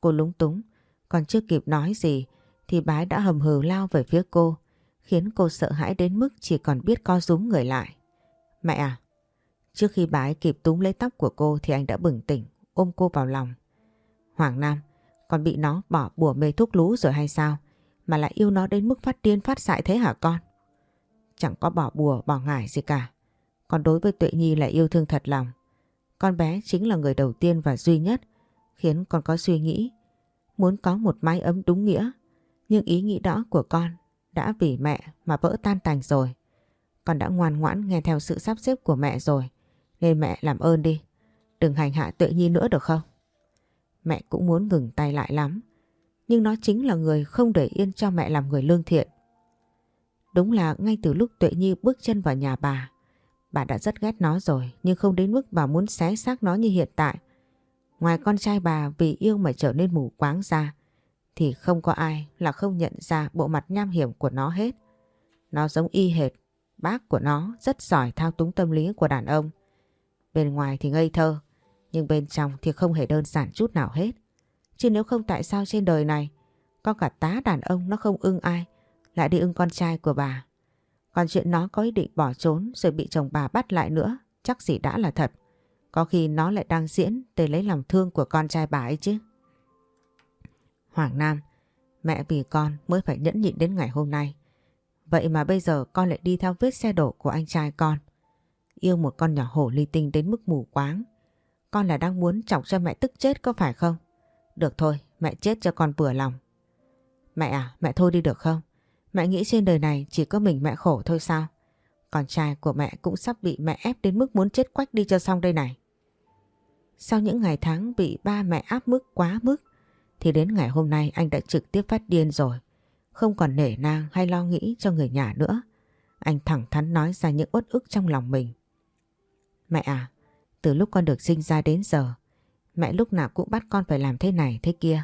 Cô lúng túng. Còn chưa kịp nói gì thì bái đã hầm hừ lao về phía cô. Khiến cô sợ hãi đến mức chỉ còn biết co rúm người lại. Mẹ à! Trước khi bái kịp túm lấy tóc của cô thì anh đã bừng tỉnh, ôm cô vào lòng. Hoàng Nam, còn bị nó bỏ bùa mê thuốc lú rồi hay sao? Mà lại yêu nó đến mức phát điên phát dại thế hả con? Chẳng có bỏ bùa bỏ ngải gì cả. Còn đối với Tuệ Nhi là yêu thương thật lòng. Con bé chính là người đầu tiên và duy nhất khiến con có suy nghĩ muốn có một mái ấm đúng nghĩa. Nhưng ý nghĩ đó của con đã vì mẹ mà vỡ tan tành rồi. Con đã ngoan ngoãn nghe theo sự sắp xếp của mẹ rồi. Nên mẹ làm ơn đi. Đừng hành hạ Tuệ Nhi nữa được không? Mẹ cũng muốn ngừng tay lại lắm. Nhưng nó chính là người không để yên cho mẹ làm người lương thiện. Đúng là ngay từ lúc Tuệ Nhi bước chân vào nhà bà, bà đã rất ghét nó rồi nhưng không đến mức bà muốn xé xác nó như hiện tại. Ngoài con trai bà vì yêu mà trở nên mù quáng ra, thì không có ai là không nhận ra bộ mặt nham hiểm của nó hết. Nó giống y hệt, bác của nó rất giỏi thao túng tâm lý của đàn ông. Bên ngoài thì ngây thơ, nhưng bên trong thì không hề đơn giản chút nào hết. Chứ nếu không tại sao trên đời này có cả tá đàn ông nó không ưng ai lại đi ưng con trai của bà. Còn chuyện nó có ý định bỏ trốn rồi bị chồng bà bắt lại nữa, chắc gì đã là thật. Có khi nó lại đang diễn để lấy lòng thương của con trai bà ấy chứ. Hoàng Nam, mẹ vì con mới phải nhẫn nhịn đến ngày hôm nay. Vậy mà bây giờ con lại đi theo vết xe đổ của anh trai con. Yêu một con nhỏ hổ ly tinh đến mức mù quáng. Con là đang muốn chọc cho mẹ tức chết có phải không? Được thôi, mẹ chết cho con vừa lòng. Mẹ à, mẹ thôi đi được không? Mẹ nghĩ trên đời này chỉ có mình mẹ khổ thôi sao? Con trai của mẹ cũng sắp bị mẹ ép đến mức muốn chết quách đi cho xong đây này. Sau những ngày tháng bị ba mẹ áp mức quá mức thì đến ngày hôm nay anh đã trực tiếp phát điên rồi. Không còn nể nang hay lo nghĩ cho người nhà nữa. Anh thẳng thắn nói ra những uất ức trong lòng mình. Mẹ à, từ lúc con được sinh ra đến giờ, mẹ lúc nào cũng bắt con phải làm thế này thế kia.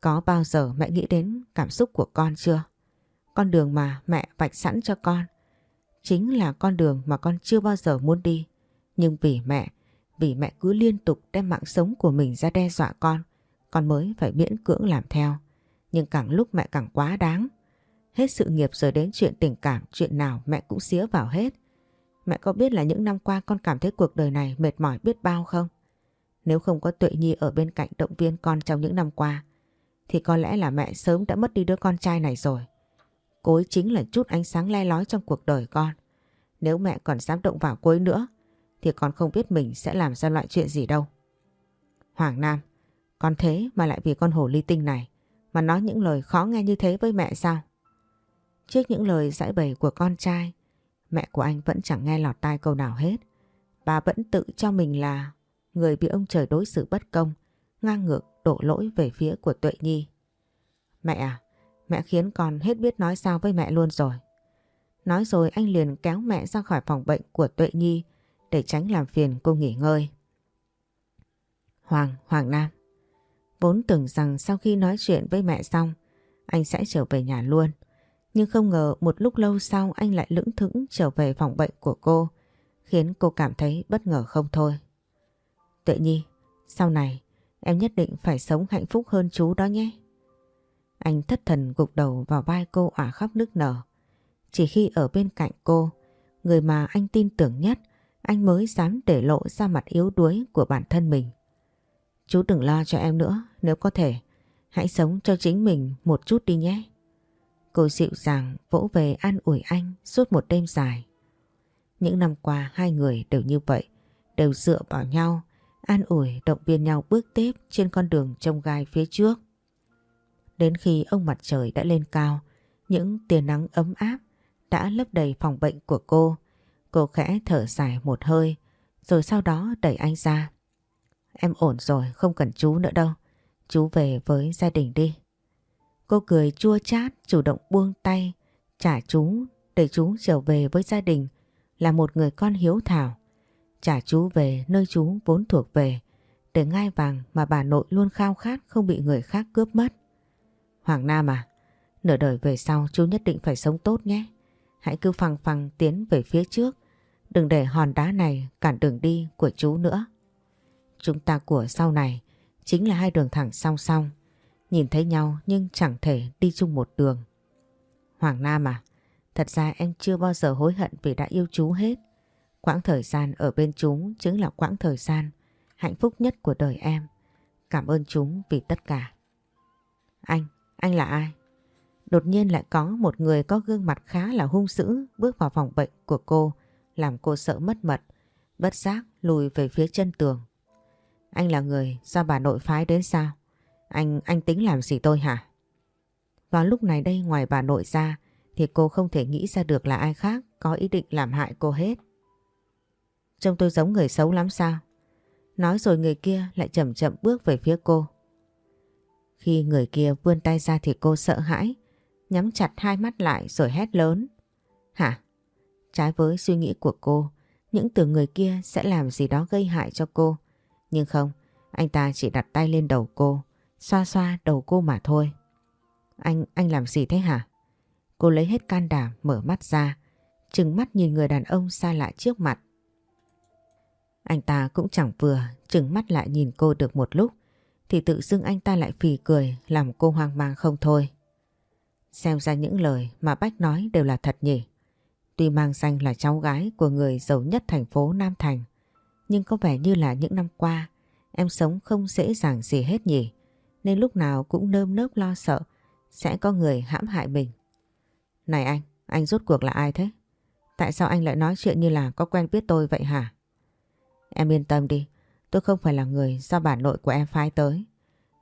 Có bao giờ mẹ nghĩ đến cảm xúc của con chưa? Con đường mà mẹ vạch sẵn cho con chính là con đường mà con chưa bao giờ muốn đi. Nhưng vì mẹ, vì mẹ cứ liên tục đem mạng sống của mình ra đe dọa con, con mới phải miễn cưỡng làm theo. Nhưng càng lúc mẹ càng quá đáng. Hết sự nghiệp rồi đến chuyện tình cảm, chuyện nào mẹ cũng xía vào hết. Mẹ có biết là những năm qua con cảm thấy cuộc đời này mệt mỏi biết bao không? Nếu không có Tuệ Nhi ở bên cạnh động viên con trong những năm qua, thì có lẽ là mẹ sớm đã mất đi đứa con trai này rồi. Cô ấy chính là chút ánh sáng le lói trong cuộc đời con. Nếu mẹ còn dám động vào cô ấy nữa thì con không biết mình sẽ làm ra loại chuyện gì đâu. Hoàng Nam, con thế mà lại vì con hồ ly tinh này mà nói những lời khó nghe như thế với mẹ sao? Trước những lời giải bày của con trai, mẹ của anh vẫn chẳng nghe lọt tai câu nào hết. Bà vẫn tự cho mình là người bị ông trời đối xử bất công, ngang ngược đổ lỗi về phía của Tuệ Nhi. Mẹ à, mẹ khiến con hết biết nói sao với mẹ luôn rồi. Nói rồi anh liền kéo mẹ ra khỏi phòng bệnh của Tuệ Nhi để tránh làm phiền cô nghỉ ngơi. Hoàng, Hoàng Nam. Vốn tưởng rằng sau khi nói chuyện với mẹ xong, anh sẽ trở về nhà luôn. Nhưng không ngờ một lúc lâu sau anh lại lững thững trở về phòng bệnh của cô, khiến cô cảm thấy bất ngờ không thôi. Tuệ Nhi, sau này em nhất định phải sống hạnh phúc hơn chú đó nhé. Anh thất thần gục đầu vào vai cô ả khóc nức nở. Chỉ khi ở bên cạnh cô, người mà anh tin tưởng nhất, anh mới dám để lộ ra mặt yếu đuối của bản thân mình. Chú đừng lo cho em nữa, nếu có thể, hãy sống cho chính mình một chút đi nhé. Cô dịu dàng vỗ về an ủi anh suốt một đêm dài. Những năm qua hai người đều như vậy, đều dựa vào nhau, an ủi động viên nhau bước tiếp trên con đường trông gai phía trước. Đến khi ông mặt trời đã lên cao, những tia nắng ấm áp đã lấp đầy phòng bệnh của cô. Cô khẽ thở dài một hơi, rồi sau đó đẩy anh ra. Em ổn rồi, không cần chú nữa đâu. Chú về với gia đình đi. Cô cười chua chát, chủ động buông tay, trả chú để chú trở về với gia đình là một người con hiếu thảo. Trả chú về nơi chú vốn thuộc về, để ngai vàng mà bà nội luôn khao khát không bị người khác cướp mất. Hoàng Nam à, nửa đời về sau chú nhất định phải sống tốt nhé. Hãy cứ phăng phăng tiến về phía trước, đừng để hòn đá này cản đường đi của chú nữa. Chúng ta của sau này chính là hai đường thẳng song song, nhìn thấy nhau nhưng chẳng thể đi chung một đường. Hoàng Nam à, thật ra em chưa bao giờ hối hận vì đã yêu chú hết. Quãng thời gian ở bên chúng chính là quãng thời gian hạnh phúc nhất của đời em. Cảm ơn chúng vì tất cả. Anh, anh là ai? Đột nhiên lại có một người có gương mặt khá là hung dữ bước vào phòng bệnh của cô, làm cô sợ mất mật, bất giác lùi về phía chân tường. Anh là người do bà nội phái đến sao? Anh, anh tính làm gì tôi hả? Vào lúc này đây ngoài bà nội ra thì cô không thể nghĩ ra được là ai khác có ý định làm hại cô hết. Trông tôi giống người xấu lắm sao? Nói rồi người kia lại chậm chậm bước về phía cô. Khi người kia vươn tay ra thì cô sợ hãi, nhắm chặt hai mắt lại rồi hét lớn. Hả? Trái với suy nghĩ của cô, những từ người kia sẽ làm gì đó gây hại cho cô. Nhưng không, anh ta chỉ đặt tay lên đầu cô, xoa xoa đầu cô mà thôi. Anh, anh làm gì thế hả? Cô lấy hết can đảm mở mắt ra, trừng mắt nhìn người đàn ông xa lạ trước mặt. Anh ta cũng chẳng vừa trừng mắt lại nhìn cô được một lúc thì tự dưng anh ta lại phì cười làm cô hoang mang không thôi. Xem ra những lời mà Bách nói đều là thật nhỉ. Tuy mang danh là cháu gái của người giàu nhất thành phố Nam Thành nhưng có vẻ như là những năm qua em sống không dễ dàng gì hết nhỉ nên lúc nào cũng nơm nớp lo sợ sẽ có người hãm hại mình. Này anh, anh rốt cuộc là ai thế? Tại sao anh lại nói chuyện như là có quen biết tôi vậy hả? Em yên tâm đi, tôi không phải là người do bà nội của em phái tới.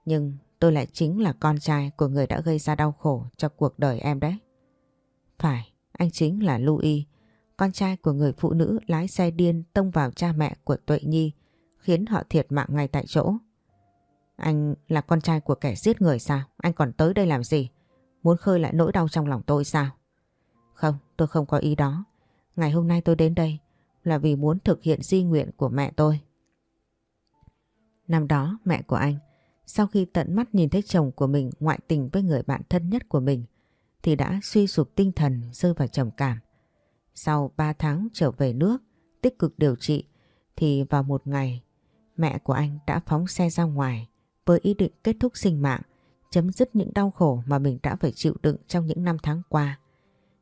Nhưng tôi lại chính là con trai của người đã gây ra đau khổ cho cuộc đời em đấy. Phải, anh chính là Louis, con trai của người phụ nữ lái xe điên tông vào cha mẹ của Tuệ Nhi, khiến họ thiệt mạng ngay tại chỗ. Anh là con trai của kẻ giết người sao? Anh còn tới đây làm gì? Muốn khơi lại nỗi đau trong lòng tôi sao? Không, tôi không có ý đó. Ngày hôm nay tôi đến đây là vì muốn thực hiện di nguyện của mẹ tôi. Năm đó mẹ của anh sau khi tận mắt nhìn thấy chồng của mình ngoại tình với người bạn thân nhất của mình thì đã suy sụp tinh thần rơi vào trầm cảm. Sau 3 tháng trở về nước tích cực điều trị thì vào một ngày mẹ của anh đã phóng xe ra ngoài với ý định kết thúc sinh mạng chấm dứt những đau khổ mà mình đã phải chịu đựng trong những năm tháng qua.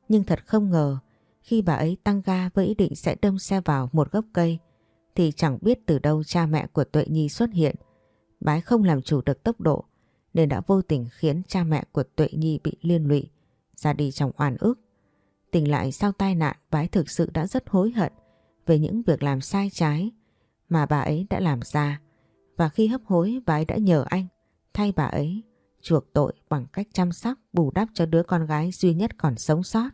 Nhưng thật không ngờ khi bà ấy tăng ga với ý định sẽ đâm xe vào một gốc cây thì chẳng biết từ đâu cha mẹ của Tuệ Nhi xuất hiện. Bà ấy không làm chủ được tốc độ nên đã vô tình khiến cha mẹ của Tuệ Nhi bị liên lụy, ra đi trong oan ức. tình lại sau tai nạn bà ấy thực sự đã rất hối hận về những việc làm sai trái mà bà ấy đã làm ra và khi hấp hối, bà ấy đã nhờ anh thay bà ấy, chuộc tội bằng cách chăm sóc, bù đắp cho đứa con gái duy nhất còn sống sót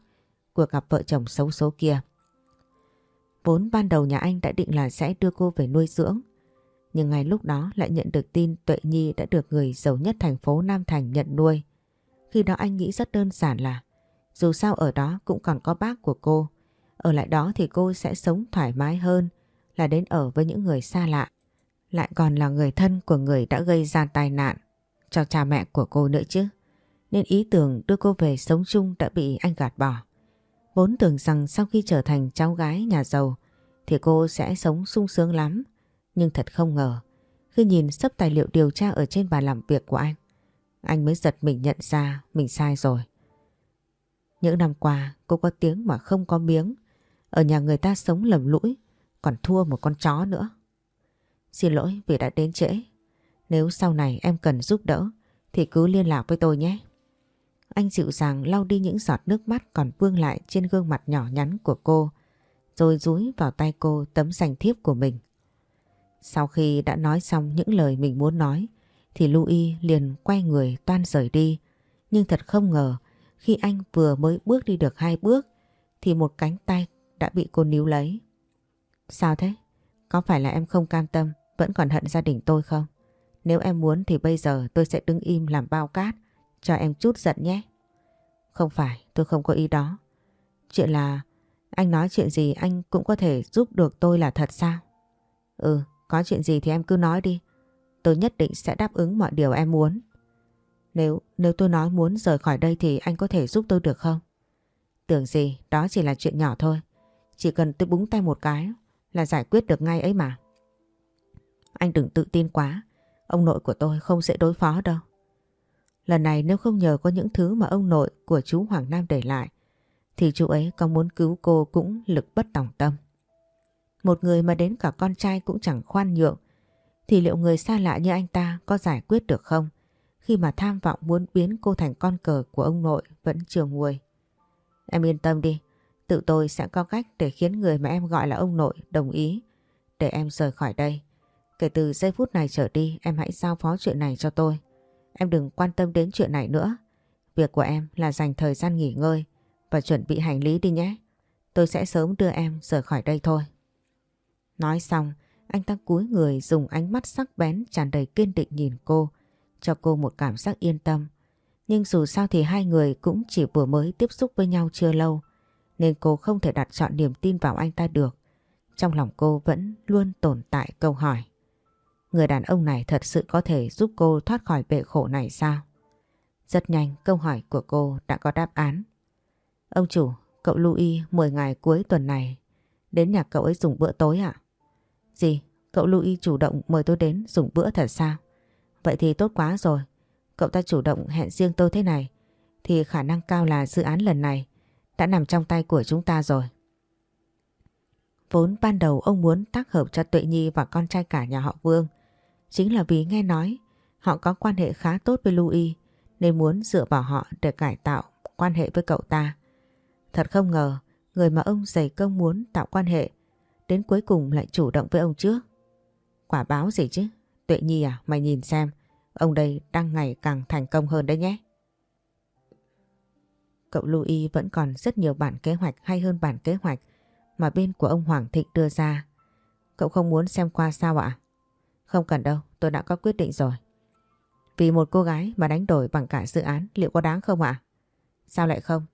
của cặp vợ chồng xấu số kia. Vốn ban đầu nhà anh đã định là sẽ đưa cô về nuôi dưỡng, nhưng ngay lúc đó lại nhận được tin Tuệ Nhi đã được người giàu nhất thành phố Nam Thành nhận nuôi. Khi đó anh nghĩ rất đơn giản là, dù sao ở đó cũng còn có bác của cô. Ở lại đó thì cô sẽ sống thoải mái hơn là đến ở với những người xa lạ. Lại còn là người thân của người đã gây ra tai nạn cho cha mẹ của cô nữa chứ. Nên ý tưởng đưa cô về sống chung đã bị anh gạt bỏ. Vốn tưởng rằng sau khi trở thành cháu gái nhà giàu thì cô sẽ sống sung sướng lắm. Nhưng thật không ngờ khi nhìn sắp tài liệu điều tra ở trên bàn làm việc của anh anh mới giật mình nhận ra mình sai rồi. Những năm qua cô có tiếng mà không có miếng. Ở nhà người ta sống lầm lũi, còn thua một con chó nữa. Xin lỗi vì đã đến trễ. Nếu sau này em cần giúp đỡ thì cứ liên lạc với tôi nhé. Anh dịu dàng lau đi những giọt nước mắt còn vương lại trên gương mặt nhỏ nhắn của cô, rồi rúi vào tay cô tấm danh thiếp của mình. Sau khi đã nói xong những lời mình muốn nói, thì Louis liền quay người toan rời đi. Nhưng thật không ngờ khi anh vừa mới bước đi được hai bước thì một cánh tay đã bị cô níu lấy. Sao thế? Có phải là em không cam tâm vẫn còn hận gia đình tôi không? Nếu em muốn thì bây giờ tôi sẽ đứng im làm bao cát cho em chút giận nhé. Không phải, tôi không có ý đó. Chuyện là anh nói chuyện gì anh cũng có thể giúp được tôi là thật sao? Ừ, có chuyện gì thì em cứ nói đi. Tôi nhất định sẽ đáp ứng mọi điều em muốn. Nếu nếu tôi nói muốn rời khỏi đây thì anh có thể giúp tôi được không? Tưởng gì, đó chỉ là chuyện nhỏ thôi. Chỉ cần tôi búng tay một cái là giải quyết được ngay ấy mà. Anh đừng tự tin quá. Ông nội của tôi không dễ đối phó đâu. Lần này nếu không nhờ có những thứ mà ông nội của chú Hoàng Nam để lại thì chú ấy có muốn cứu cô cũng lực bất tòng tâm. Một người mà đến cả con trai cũng chẳng khoan nhượng thì liệu người xa lạ như anh ta có giải quyết được không khi mà tham vọng muốn biến cô thành con cờ của ông nội vẫn chưa nguôi. Em yên tâm đi, tự tôi sẽ có cách để khiến người mà em gọi là ông nội đồng ý để em rời khỏi đây. Kể từ giây phút này trở đi em hãy giao phó chuyện này cho tôi. Em đừng quan tâm đến chuyện này nữa. Việc của em là dành thời gian nghỉ ngơi và chuẩn bị hành lý đi nhé. Tôi sẽ sớm đưa em rời khỏi đây thôi. Nói xong, anh ta cúi người dùng ánh mắt sắc bén tràn đầy kiên định nhìn cô, cho cô một cảm giác yên tâm. Nhưng dù sao thì hai người cũng chỉ vừa mới tiếp xúc với nhau chưa lâu, nên cô không thể đặt chọn niềm tin vào anh ta được. Trong lòng cô vẫn luôn tồn tại câu hỏi. Người đàn ông này thật sự có thể giúp cô thoát khỏi bệ khổ này sao? Rất nhanh câu hỏi của cô đã có đáp án. Ông chủ, cậu Louis 10 ngày cuối tuần này đến nhà cậu ấy dùng bữa tối ạ? Gì? Cậu Louis chủ động mời tôi đến dùng bữa thật sao? Vậy thì tốt quá rồi. Cậu ta chủ động hẹn riêng tôi thế này thì khả năng cao là dự án lần này đã nằm trong tay của chúng ta rồi. Vốn ban đầu ông muốn tác hợp cho Tuệ Nhi và con trai cả nhà họ Vương chính là vì nghe nói họ có quan hệ khá tốt với Louis nên muốn dựa vào họ để cải tạo quan hệ với cậu ta. Thật không ngờ người mà ông dày công muốn tạo quan hệ Đến cuối cùng lại chủ động với ông trước. Quả báo gì chứ? Tuệ Nhi à, mày nhìn xem. Ông đây đang ngày càng thành công hơn đấy nhé. Cậu Louis vẫn còn rất nhiều bản kế hoạch hay hơn bản kế hoạch mà bên của ông Hoàng Thịnh đưa ra. Cậu không muốn xem qua sao ạ? Không cần đâu, tôi đã có quyết định rồi. Vì một cô gái mà đánh đổi bằng cả dự án liệu có đáng không ạ? Sao lại không?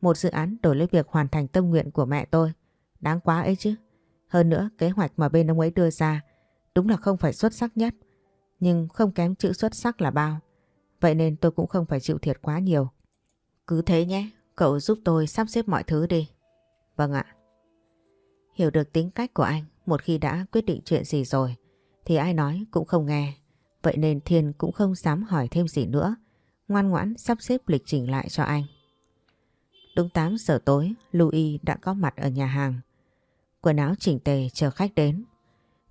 Một dự án đổi lấy việc hoàn thành tâm nguyện của mẹ tôi. Đáng quá ấy chứ. Hơn nữa kế hoạch mà bên ông ấy đưa ra đúng là không phải xuất sắc nhất nhưng không kém chữ xuất sắc là bao. Vậy nên tôi cũng không phải chịu thiệt quá nhiều. Cứ thế nhé, cậu giúp tôi sắp xếp mọi thứ đi. Vâng ạ. Hiểu được tính cách của anh, một khi đã quyết định chuyện gì rồi thì ai nói cũng không nghe. Vậy nên Thiên cũng không dám hỏi thêm gì nữa, ngoan ngoãn sắp xếp lịch trình lại cho anh. Đúng 8 giờ tối, Louis đã có mặt ở nhà hàng. Quần áo chỉnh tề chờ khách đến.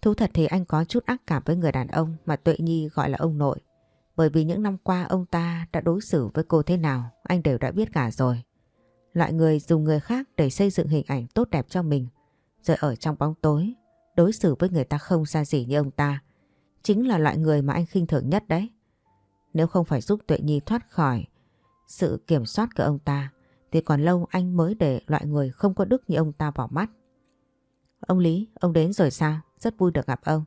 Thú thật thì anh có chút ác cảm với người đàn ông mà Tuệ Nhi gọi là ông nội. Bởi vì những năm qua ông ta đã đối xử với cô thế nào anh đều đã biết cả rồi. Loại người dùng người khác để xây dựng hình ảnh tốt đẹp cho mình rồi ở trong bóng tối, đối xử với người ta không ra gì như ông ta. Chính là loại người mà anh khinh thường nhất đấy. Nếu không phải giúp Tuệ Nhi thoát khỏi sự kiểm soát của ông ta, thì còn lâu anh mới để loại người không có đức như ông ta vào mắt. Ông Lý, ông đến rồi sao? Rất vui được gặp ông.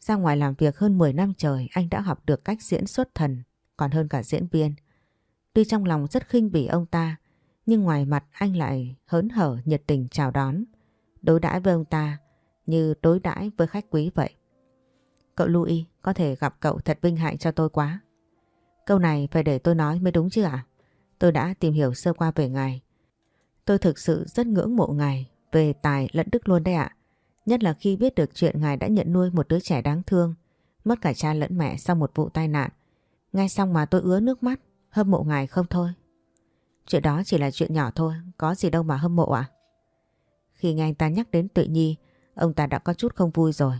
Ra ngoài làm việc hơn 10 năm trời anh đã học được cách diễn xuất thần còn hơn cả diễn viên. Tuy trong lòng rất khinh bỉ ông ta nhưng ngoài mặt anh lại hớn hở nhiệt tình chào đón đối đãi với ông ta như đối đãi với khách quý vậy. Cậu Louis có thể gặp cậu thật vinh hạnh cho tôi quá. Câu này phải để tôi nói mới đúng chứ ạ? Tôi đã tìm hiểu sơ qua về ngài. Tôi thực sự rất ngưỡng mộ ngài về tài lẫn đức luôn đấy ạ. Nhất là khi biết được chuyện ngài đã nhận nuôi một đứa trẻ đáng thương, mất cả cha lẫn mẹ sau một vụ tai nạn. Ngay xong mà tôi ứa nước mắt, hâm mộ ngài không thôi. Chuyện đó chỉ là chuyện nhỏ thôi, có gì đâu mà hâm mộ ạ. Khi nghe anh ta nhắc đến Tuệ Nhi, ông ta đã có chút không vui rồi.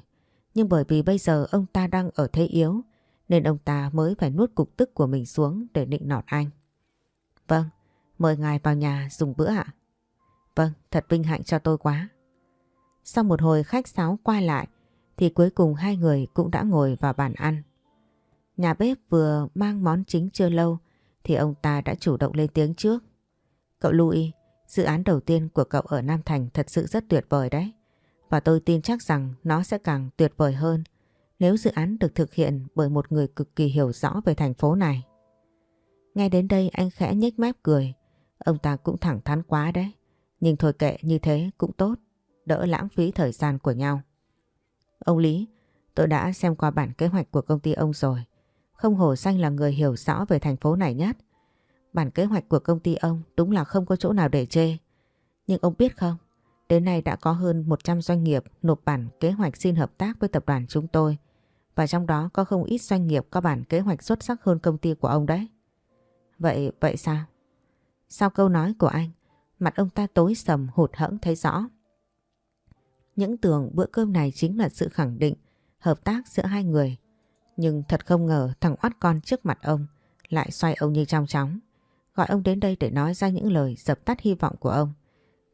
Nhưng bởi vì bây giờ ông ta đang ở thế yếu, nên ông ta mới phải nuốt cục tức của mình xuống để định nọt anh. Vâng, mời ngài vào nhà dùng bữa ạ. Vâng, thật vinh hạnh cho tôi quá. Sau một hồi khách sáo quay lại thì cuối cùng hai người cũng đã ngồi vào bàn ăn. Nhà bếp vừa mang món chính chưa lâu thì ông ta đã chủ động lên tiếng trước. Cậu Louis, dự án đầu tiên của cậu ở Nam Thành thật sự rất tuyệt vời đấy. Và tôi tin chắc rằng nó sẽ càng tuyệt vời hơn nếu dự án được thực hiện bởi một người cực kỳ hiểu rõ về thành phố này. nghe đến đây anh khẽ nhếch mép cười. Ông ta cũng thẳng thắn quá đấy. Nhưng thôi kệ như thế cũng tốt. Đỡ lãng phí thời gian của nhau. Ông Lý, tôi đã xem qua bản kế hoạch của công ty ông rồi. Không hổ xanh là người hiểu rõ về thành phố này nhất. Bản kế hoạch của công ty ông đúng là không có chỗ nào để chê. Nhưng ông biết không, đến nay đã có hơn 100 doanh nghiệp nộp bản kế hoạch xin hợp tác với tập đoàn chúng tôi. Và trong đó có không ít doanh nghiệp có bản kế hoạch xuất sắc hơn công ty của ông đấy. Vậy, vậy sao? Sau câu nói của anh, mặt ông ta tối sầm hụt hẫng thấy rõ. Những tưởng bữa cơm này chính là sự khẳng định hợp tác giữa hai người. Nhưng thật không ngờ thằng oát con trước mặt ông lại xoay ông như trong chóng. Gọi ông đến đây để nói ra những lời dập tắt hy vọng của ông.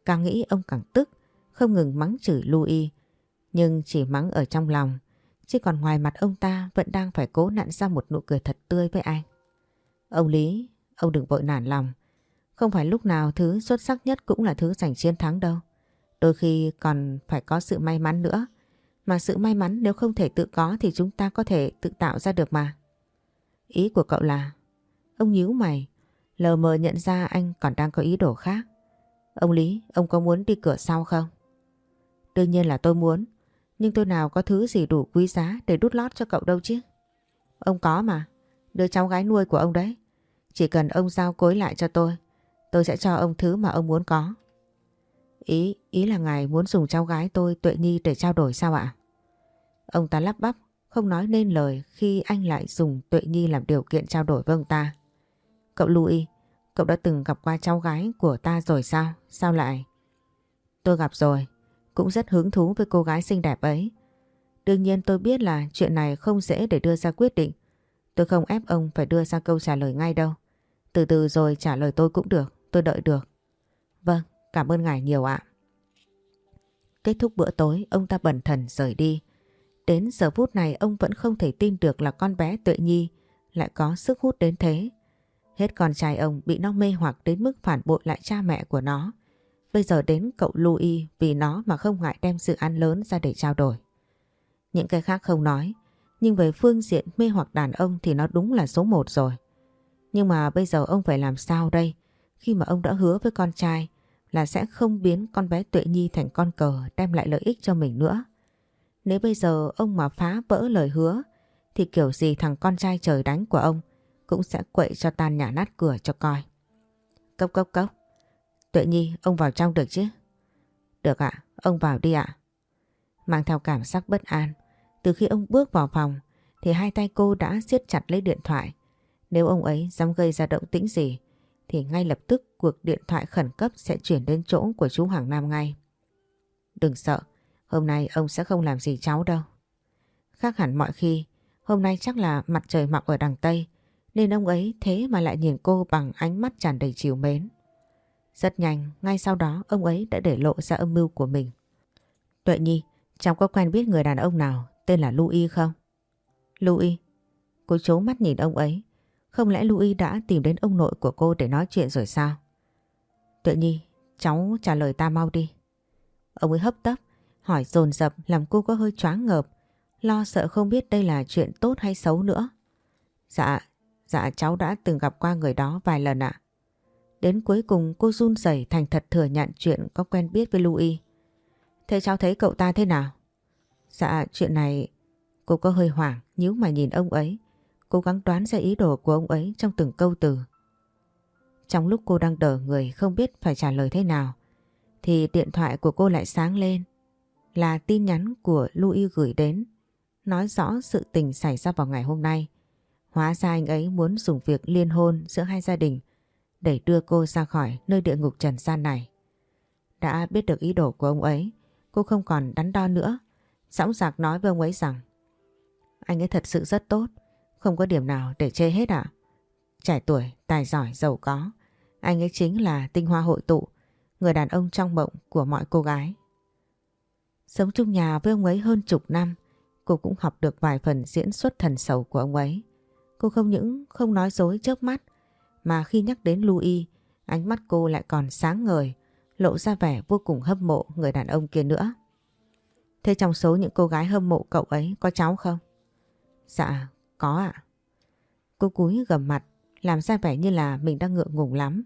Càng nghĩ ông càng tức, không ngừng mắng chửi Louis. Nhưng chỉ mắng ở trong lòng, chứ còn ngoài mặt ông ta vẫn đang phải cố nặn ra một nụ cười thật tươi với anh. Ông Lý, ông đừng vội nản lòng. Không phải lúc nào thứ xuất sắc nhất cũng là thứ giành chiến thắng đâu. Đôi khi còn phải có sự may mắn nữa. Mà sự may mắn nếu không thể tự có thì chúng ta có thể tự tạo ra được mà. Ý của cậu là... Ông nhíu mày, lờ mờ nhận ra anh còn đang có ý đồ khác. Ông Lý, ông có muốn đi cửa sau không? Đương nhiên là tôi muốn, nhưng tôi nào có thứ gì đủ quý giá để đút lót cho cậu đâu chứ. Ông có mà, đứa cháu gái nuôi của ông đấy. Chỉ cần ông giao cối lại cho tôi, tôi sẽ cho ông thứ mà ông muốn có. Ý, ý là ngài muốn dùng cháu gái tôi Tuệ Nhi để trao đổi sao ạ? Ông ta lắp bắp, không nói nên lời khi anh lại dùng Tuệ Nhi làm điều kiện trao đổi với ông ta. Cậu Louis, cậu đã từng gặp qua cháu gái của ta rồi sao? Sao lại? Tôi gặp rồi, cũng rất hứng thú với cô gái xinh đẹp ấy. Đương nhiên tôi biết là chuyện này không dễ để đưa ra quyết định. Tôi không ép ông phải đưa ra câu trả lời ngay đâu. Từ từ rồi trả lời tôi cũng được, tôi đợi được. Vâng, cảm ơn ngài nhiều ạ. Kết thúc bữa tối, ông ta bẩn thần rời đi. Đến giờ phút này ông vẫn không thể tin được là con bé Tuệ Nhi lại có sức hút đến thế. Hết con trai ông bị nó mê hoặc đến mức phản bội lại cha mẹ của nó. Bây giờ đến cậu Louis vì nó mà không ngại đem dự án lớn ra để trao đổi. Những cái khác không nói, nhưng về phương diện mê hoặc đàn ông thì nó đúng là số một rồi. Nhưng mà bây giờ ông phải làm sao đây? Khi mà ông đã hứa với con trai là sẽ không biến con bé Tuệ Nhi thành con cờ đem lại lợi ích cho mình nữa. Nếu bây giờ ông mà phá vỡ lời hứa thì kiểu gì thằng con trai trời đánh của ông cũng sẽ quậy cho tan nhà nát cửa cho coi. Cốc cốc cốc. Tuệ Nhi, ông vào trong được chứ? Được ạ, ông vào đi ạ. Mang theo cảm giác bất an, từ khi ông bước vào phòng thì hai tay cô đã siết chặt lấy điện thoại. Nếu ông ấy dám gây ra động tĩnh gì thì ngay lập tức cuộc điện thoại khẩn cấp sẽ chuyển đến chỗ của chú Hoàng Nam ngay. Đừng sợ, hôm nay ông sẽ không làm gì cháu đâu. Khác hẳn mọi khi, hôm nay chắc là mặt trời mọc ở đằng Tây nên ông ấy thế mà lại nhìn cô bằng ánh mắt tràn đầy chiều mến. Rất nhanh, ngay sau đó ông ấy đã để lộ ra âm mưu của mình. Tuệ Nhi, cháu có quen biết người đàn ông nào tên là Louis không? Louis? Cô chố mắt nhìn ông ấy. Không lẽ Louis đã tìm đến ông nội của cô để nói chuyện rồi sao? Tuệ Nhi, cháu trả lời ta mau đi. Ông ấy hấp tấp, hỏi dồn dập làm cô có hơi choáng ngợp, lo sợ không biết đây là chuyện tốt hay xấu nữa. Dạ, dạ cháu đã từng gặp qua người đó vài lần ạ. Đến cuối cùng, cô run rẩy thành thật thừa nhận chuyện có quen biết với Louis. Thế cháu thấy cậu ta thế nào? Dạ chuyện này, cô có hơi hoảng, nhíu mà nhìn ông ấy cố gắng đoán ra ý đồ của ông ấy trong từng câu từ. Trong lúc cô đang đờ người không biết phải trả lời thế nào, thì điện thoại của cô lại sáng lên là tin nhắn của Louis gửi đến, nói rõ sự tình xảy ra vào ngày hôm nay. Hóa ra anh ấy muốn dùng việc liên hôn giữa hai gia đình để đưa cô ra khỏi nơi địa ngục trần gian này. Đã biết được ý đồ của ông ấy, cô không còn đắn đo nữa. Dõng dạc nói với ông ấy rằng anh ấy thật sự rất tốt, không có điểm nào để chê hết ạ. Trẻ tuổi, tài giỏi, giàu có, anh ấy chính là tinh hoa hội tụ, người đàn ông trong mộng của mọi cô gái. Sống chung nhà với ông ấy hơn chục năm, cô cũng học được vài phần diễn xuất thần sầu của ông ấy. Cô không những không nói dối chớp mắt, mà khi nhắc đến Louis, ánh mắt cô lại còn sáng ngời, lộ ra vẻ vô cùng hâm mộ người đàn ông kia nữa. Thế trong số những cô gái hâm mộ cậu ấy có cháu không? Dạ, có ạ. Cô cúi gầm mặt, làm ra vẻ như là mình đang ngượng ngùng lắm.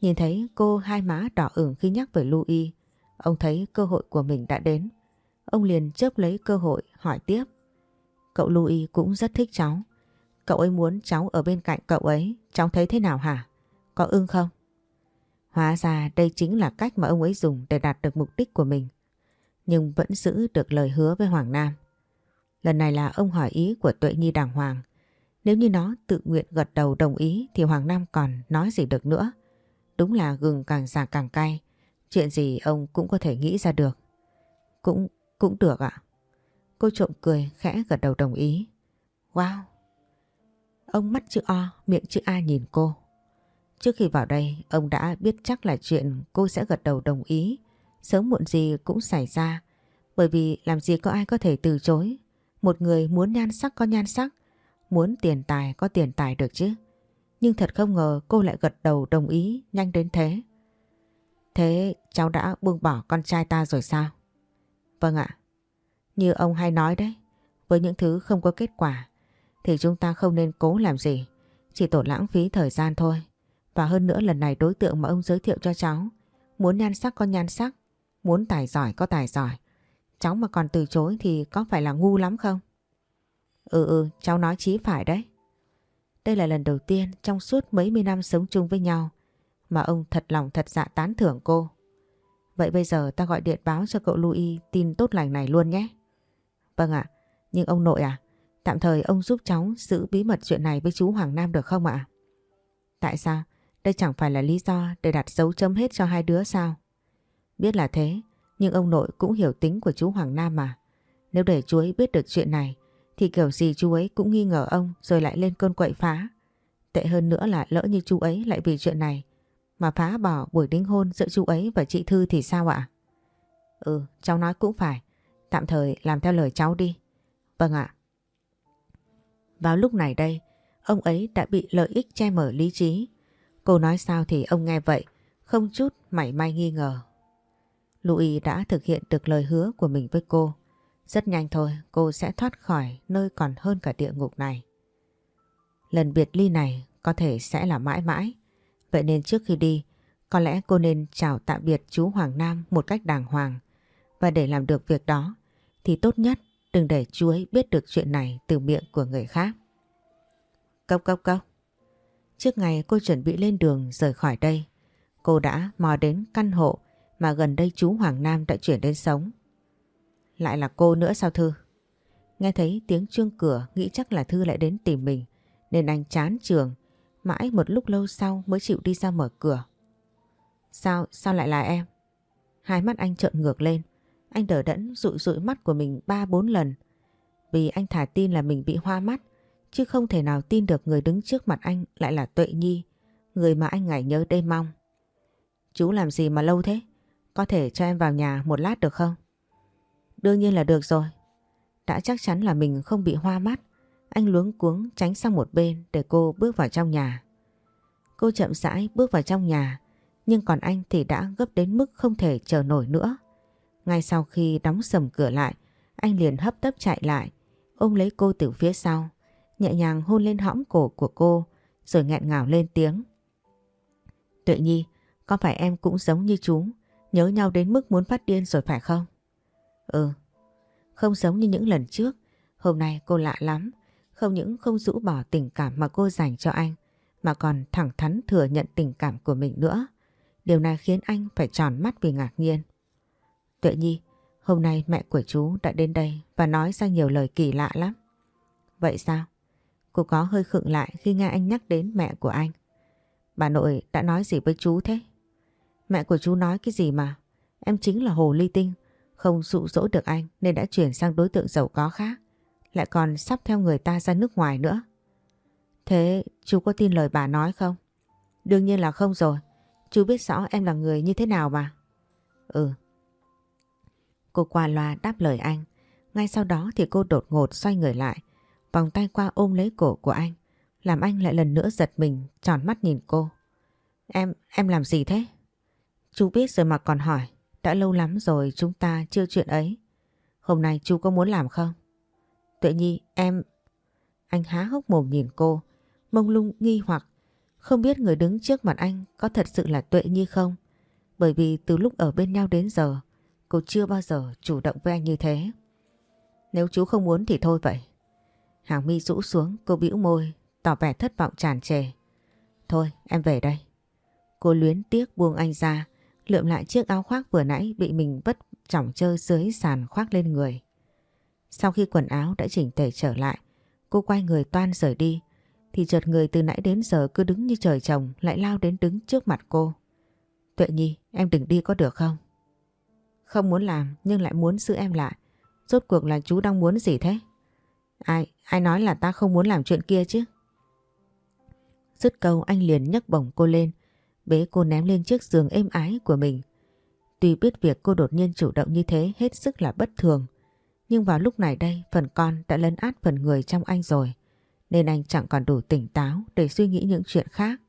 Nhìn thấy cô hai má đỏ ửng khi nhắc về Louis, ông thấy cơ hội của mình đã đến. Ông liền chớp lấy cơ hội hỏi tiếp. Cậu Louis cũng rất thích cháu. Cậu ấy muốn cháu ở bên cạnh cậu ấy, cháu thấy thế nào hả? Có ưng không? Hóa ra đây chính là cách mà ông ấy dùng để đạt được mục đích của mình. Nhưng vẫn giữ được lời hứa với Hoàng Nam. Lần này là ông hỏi ý của Tuệ Nhi đàng hoàng. Nếu như nó tự nguyện gật đầu đồng ý thì Hoàng Nam còn nói gì được nữa. Đúng là gừng càng già càng cay. Chuyện gì ông cũng có thể nghĩ ra được. Cũng, cũng được ạ. Cô trộm cười khẽ gật đầu đồng ý. Wow! Ông mắt chữ O, miệng chữ A nhìn cô. Trước khi vào đây, ông đã biết chắc là chuyện cô sẽ gật đầu đồng ý. Sớm muộn gì cũng xảy ra. Bởi vì làm gì có ai có thể từ chối. Một người muốn nhan sắc có nhan sắc, muốn tiền tài có tiền tài được chứ. Nhưng thật không ngờ cô lại gật đầu đồng ý nhanh đến thế. Thế cháu đã buông bỏ con trai ta rồi sao? Vâng ạ. Như ông hay nói đấy, với những thứ không có kết quả thì chúng ta không nên cố làm gì, chỉ tổ lãng phí thời gian thôi. Và hơn nữa lần này đối tượng mà ông giới thiệu cho cháu, muốn nhan sắc có nhan sắc, muốn tài giỏi có tài giỏi. Cháu mà còn từ chối thì có phải là ngu lắm không? Ừ ừ, cháu nói chí phải đấy. Đây là lần đầu tiên trong suốt mấy mươi năm sống chung với nhau mà ông thật lòng thật dạ tán thưởng cô. Vậy bây giờ ta gọi điện báo cho cậu Louis tin tốt lành này luôn nhé. Vâng ạ, nhưng ông nội à, tạm thời ông giúp cháu giữ bí mật chuyện này với chú Hoàng Nam được không ạ? Tại sao? Đây chẳng phải là lý do để đặt dấu chấm hết cho hai đứa sao? Biết là thế, nhưng ông nội cũng hiểu tính của chú Hoàng Nam mà. Nếu để chú ấy biết được chuyện này, thì kiểu gì chú ấy cũng nghi ngờ ông rồi lại lên cơn quậy phá. Tệ hơn nữa là lỡ như chú ấy lại vì chuyện này mà phá bỏ buổi đính hôn giữa chú ấy và chị Thư thì sao ạ? Ừ, cháu nói cũng phải. Tạm thời làm theo lời cháu đi. Vâng ạ. Vào lúc này đây, ông ấy đã bị lợi ích che mở lý trí. Cô nói sao thì ông nghe vậy, không chút mảy may nghi ngờ. Louis đã thực hiện được lời hứa của mình với cô. Rất nhanh thôi cô sẽ thoát khỏi nơi còn hơn cả địa ngục này. Lần biệt ly này có thể sẽ là mãi mãi. Vậy nên trước khi đi, có lẽ cô nên chào tạm biệt chú Hoàng Nam một cách đàng hoàng. Và để làm được việc đó, thì tốt nhất đừng để chú ấy biết được chuyện này từ miệng của người khác. Cốc cốc cốc. Trước ngày cô chuẩn bị lên đường rời khỏi đây, cô đã mò đến căn hộ mà gần đây chú Hoàng Nam đã chuyển đến sống. Lại là cô nữa sao Thư? Nghe thấy tiếng chuông cửa nghĩ chắc là Thư lại đến tìm mình nên anh chán trường mãi một lúc lâu sau mới chịu đi ra mở cửa. Sao, sao lại là em? Hai mắt anh trợn ngược lên anh đỡ đẫn rụi rụi mắt của mình ba bốn lần vì anh thả tin là mình bị hoa mắt, chứ không thể nào tin được người đứng trước mặt anh lại là Tuệ Nhi, người mà anh ngày nhớ đêm mong. Chú làm gì mà lâu thế? Có thể cho em vào nhà một lát được không? Đương nhiên là được rồi. Đã chắc chắn là mình không bị hoa mắt. Anh luống cuống tránh sang một bên để cô bước vào trong nhà. Cô chậm rãi bước vào trong nhà. Nhưng còn anh thì đã gấp đến mức không thể chờ nổi nữa. Ngay sau khi đóng sầm cửa lại, anh liền hấp tấp chạy lại, ôm lấy cô từ phía sau, nhẹ nhàng hôn lên hõm cổ của cô, rồi nghẹn ngào lên tiếng. Tuệ Nhi, có phải em cũng giống như chú, nhớ nhau đến mức muốn phát điên rồi phải không? Ừ, không giống như những lần trước, hôm nay cô lạ lắm, không những không rũ bỏ tình cảm mà cô dành cho anh, mà còn thẳng thắn thừa nhận tình cảm của mình nữa. Điều này khiến anh phải tròn mắt vì ngạc nhiên. Tuệ Nhi, hôm nay mẹ của chú đã đến đây và nói ra nhiều lời kỳ lạ lắm. Vậy sao? Cô có hơi khựng lại khi nghe anh nhắc đến mẹ của anh. Bà nội đã nói gì với chú thế? Mẹ của chú nói cái gì mà? Em chính là Hồ Ly Tinh, không dụ dỗ được anh nên đã chuyển sang đối tượng giàu có khác. Lại còn sắp theo người ta ra nước ngoài nữa. Thế chú có tin lời bà nói không? Đương nhiên là không rồi. Chú biết rõ em là người như thế nào mà. Ừ. Cô qua loa đáp lời anh. Ngay sau đó thì cô đột ngột xoay người lại. Vòng tay qua ôm lấy cổ của anh. Làm anh lại lần nữa giật mình tròn mắt nhìn cô. Em, em làm gì thế? Chú biết rồi mà còn hỏi. Đã lâu lắm rồi chúng ta chưa chuyện ấy. Hôm nay chú có muốn làm không? Tuệ Nhi, em... Anh há hốc mồm nhìn cô, mông lung nghi hoặc không biết người đứng trước mặt anh có thật sự là Tuệ Nhi không? Bởi vì từ lúc ở bên nhau đến giờ, cô chưa bao giờ chủ động với anh như thế. Nếu chú không muốn thì thôi vậy. Hàng mi rũ xuống, cô bĩu môi, tỏ vẻ thất vọng tràn trề. Thôi, em về đây. Cô luyến tiếc buông anh ra, lượm lại chiếc áo khoác vừa nãy bị mình vất chỏng chơi dưới sàn khoác lên người. Sau khi quần áo đã chỉnh tề trở lại, cô quay người toan rời đi, thì chợt người từ nãy đến giờ cứ đứng như trời trồng lại lao đến đứng trước mặt cô. Tuệ Nhi, em đừng đi có được không? Không muốn làm nhưng lại muốn giữ em lại. Rốt cuộc là chú đang muốn gì thế? Ai, ai nói là ta không muốn làm chuyện kia chứ? Dứt câu anh liền nhấc bổng cô lên, bế cô ném lên chiếc giường êm ái của mình. Tuy biết việc cô đột nhiên chủ động như thế hết sức là bất thường, nhưng vào lúc này đây phần con đã lấn át phần người trong anh rồi nên anh chẳng còn đủ tỉnh táo để suy nghĩ những chuyện khác.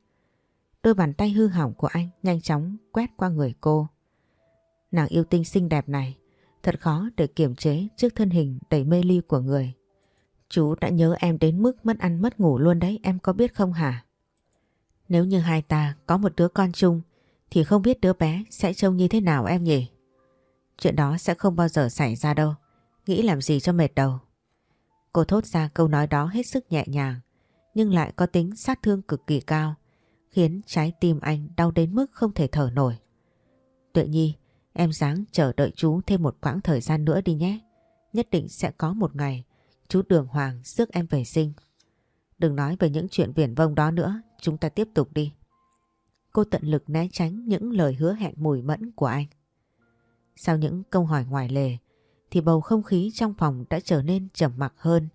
Đôi bàn tay hư hỏng của anh nhanh chóng quét qua người cô. Nàng yêu tinh xinh đẹp này thật khó để kiểm chế trước thân hình đầy mê ly của người. Chú đã nhớ em đến mức mất ăn mất ngủ luôn đấy em có biết không hả? Nếu như hai ta có một đứa con chung thì không biết đứa bé sẽ trông như thế nào em nhỉ? Chuyện đó sẽ không bao giờ xảy ra đâu. Nghĩ làm gì cho mệt đầu. Cô thốt ra câu nói đó hết sức nhẹ nhàng nhưng lại có tính sát thương cực kỳ cao khiến trái tim anh đau đến mức không thể thở nổi. Tuệ Nhi, em dáng chờ đợi chú thêm một quãng thời gian nữa đi nhé. Nhất định sẽ có một ngày chú Đường Hoàng rước em về sinh. Đừng nói về những chuyện viển vông đó nữa, chúng ta tiếp tục đi. Cô tận lực né tránh những lời hứa hẹn mùi mẫn của anh. Sau những câu hỏi ngoài lề, thì bầu không khí trong phòng đã trở nên trầm mặc hơn.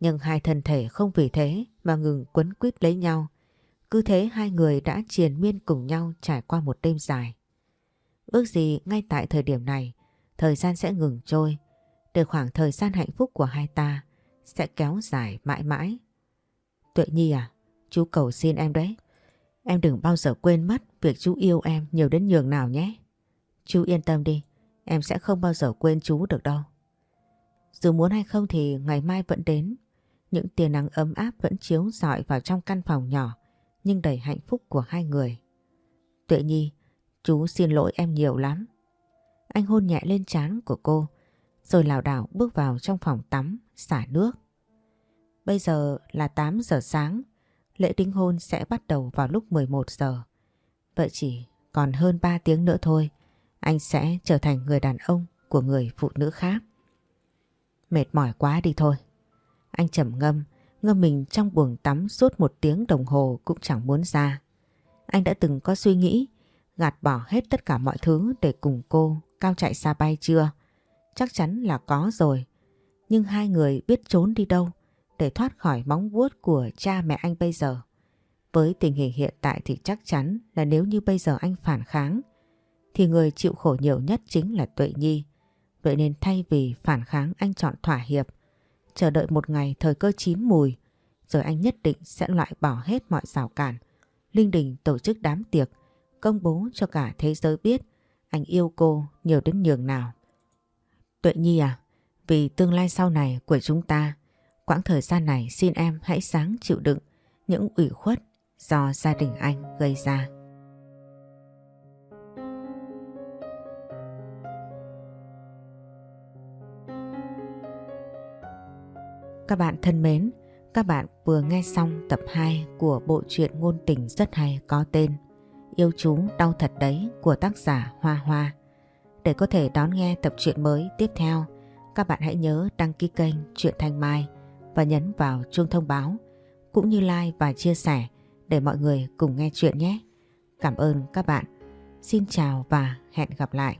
Nhưng hai thân thể không vì thế mà ngừng quấn quýt lấy nhau. Cứ thế hai người đã triền miên cùng nhau trải qua một đêm dài. Ước gì ngay tại thời điểm này, thời gian sẽ ngừng trôi, để khoảng thời gian hạnh phúc của hai ta sẽ kéo dài mãi mãi. Tuệ Nhi à, chú cầu xin em đấy. Em đừng bao giờ quên mất việc chú yêu em nhiều đến nhường nào nhé. Chú yên tâm đi, Em sẽ không bao giờ quên chú được đâu. Dù muốn hay không thì ngày mai vẫn đến. Những tia nắng ấm áp vẫn chiếu rọi vào trong căn phòng nhỏ nhưng đầy hạnh phúc của hai người. Tuệ Nhi, chú xin lỗi em nhiều lắm. Anh hôn nhẹ lên trán của cô rồi lảo đảo bước vào trong phòng tắm xả nước. Bây giờ là 8 giờ sáng, lễ đính hôn sẽ bắt đầu vào lúc 11 giờ. Vậy chỉ còn hơn 3 tiếng nữa thôi anh sẽ trở thành người đàn ông của người phụ nữ khác. Mệt mỏi quá đi thôi. Anh trầm ngâm, ngâm mình trong buồng tắm suốt một tiếng đồng hồ cũng chẳng muốn ra. Anh đã từng có suy nghĩ gạt bỏ hết tất cả mọi thứ để cùng cô cao chạy xa bay chưa? Chắc chắn là có rồi. Nhưng hai người biết trốn đi đâu để thoát khỏi móng vuốt của cha mẹ anh bây giờ. Với tình hình hiện tại thì chắc chắn là nếu như bây giờ anh phản kháng thì người chịu khổ nhiều nhất chính là Tuệ Nhi. Vậy nên thay vì phản kháng anh chọn thỏa hiệp, chờ đợi một ngày thời cơ chín mùi, rồi anh nhất định sẽ loại bỏ hết mọi rào cản. Linh Đình tổ chức đám tiệc, công bố cho cả thế giới biết anh yêu cô nhiều đến nhường nào. Tuệ Nhi à, vì tương lai sau này của chúng ta, quãng thời gian này xin em hãy sáng chịu đựng những ủy khuất do gia đình anh gây ra. Các bạn thân mến, các bạn vừa nghe xong tập 2 của bộ truyện ngôn tình rất hay có tên Yêu chú đau thật đấy của tác giả Hoa Hoa. Để có thể đón nghe tập truyện mới tiếp theo, các bạn hãy nhớ đăng ký kênh Truyện Thanh Mai và nhấn vào chuông thông báo cũng như like và chia sẻ để mọi người cùng nghe chuyện nhé. Cảm ơn các bạn. Xin chào và hẹn gặp lại.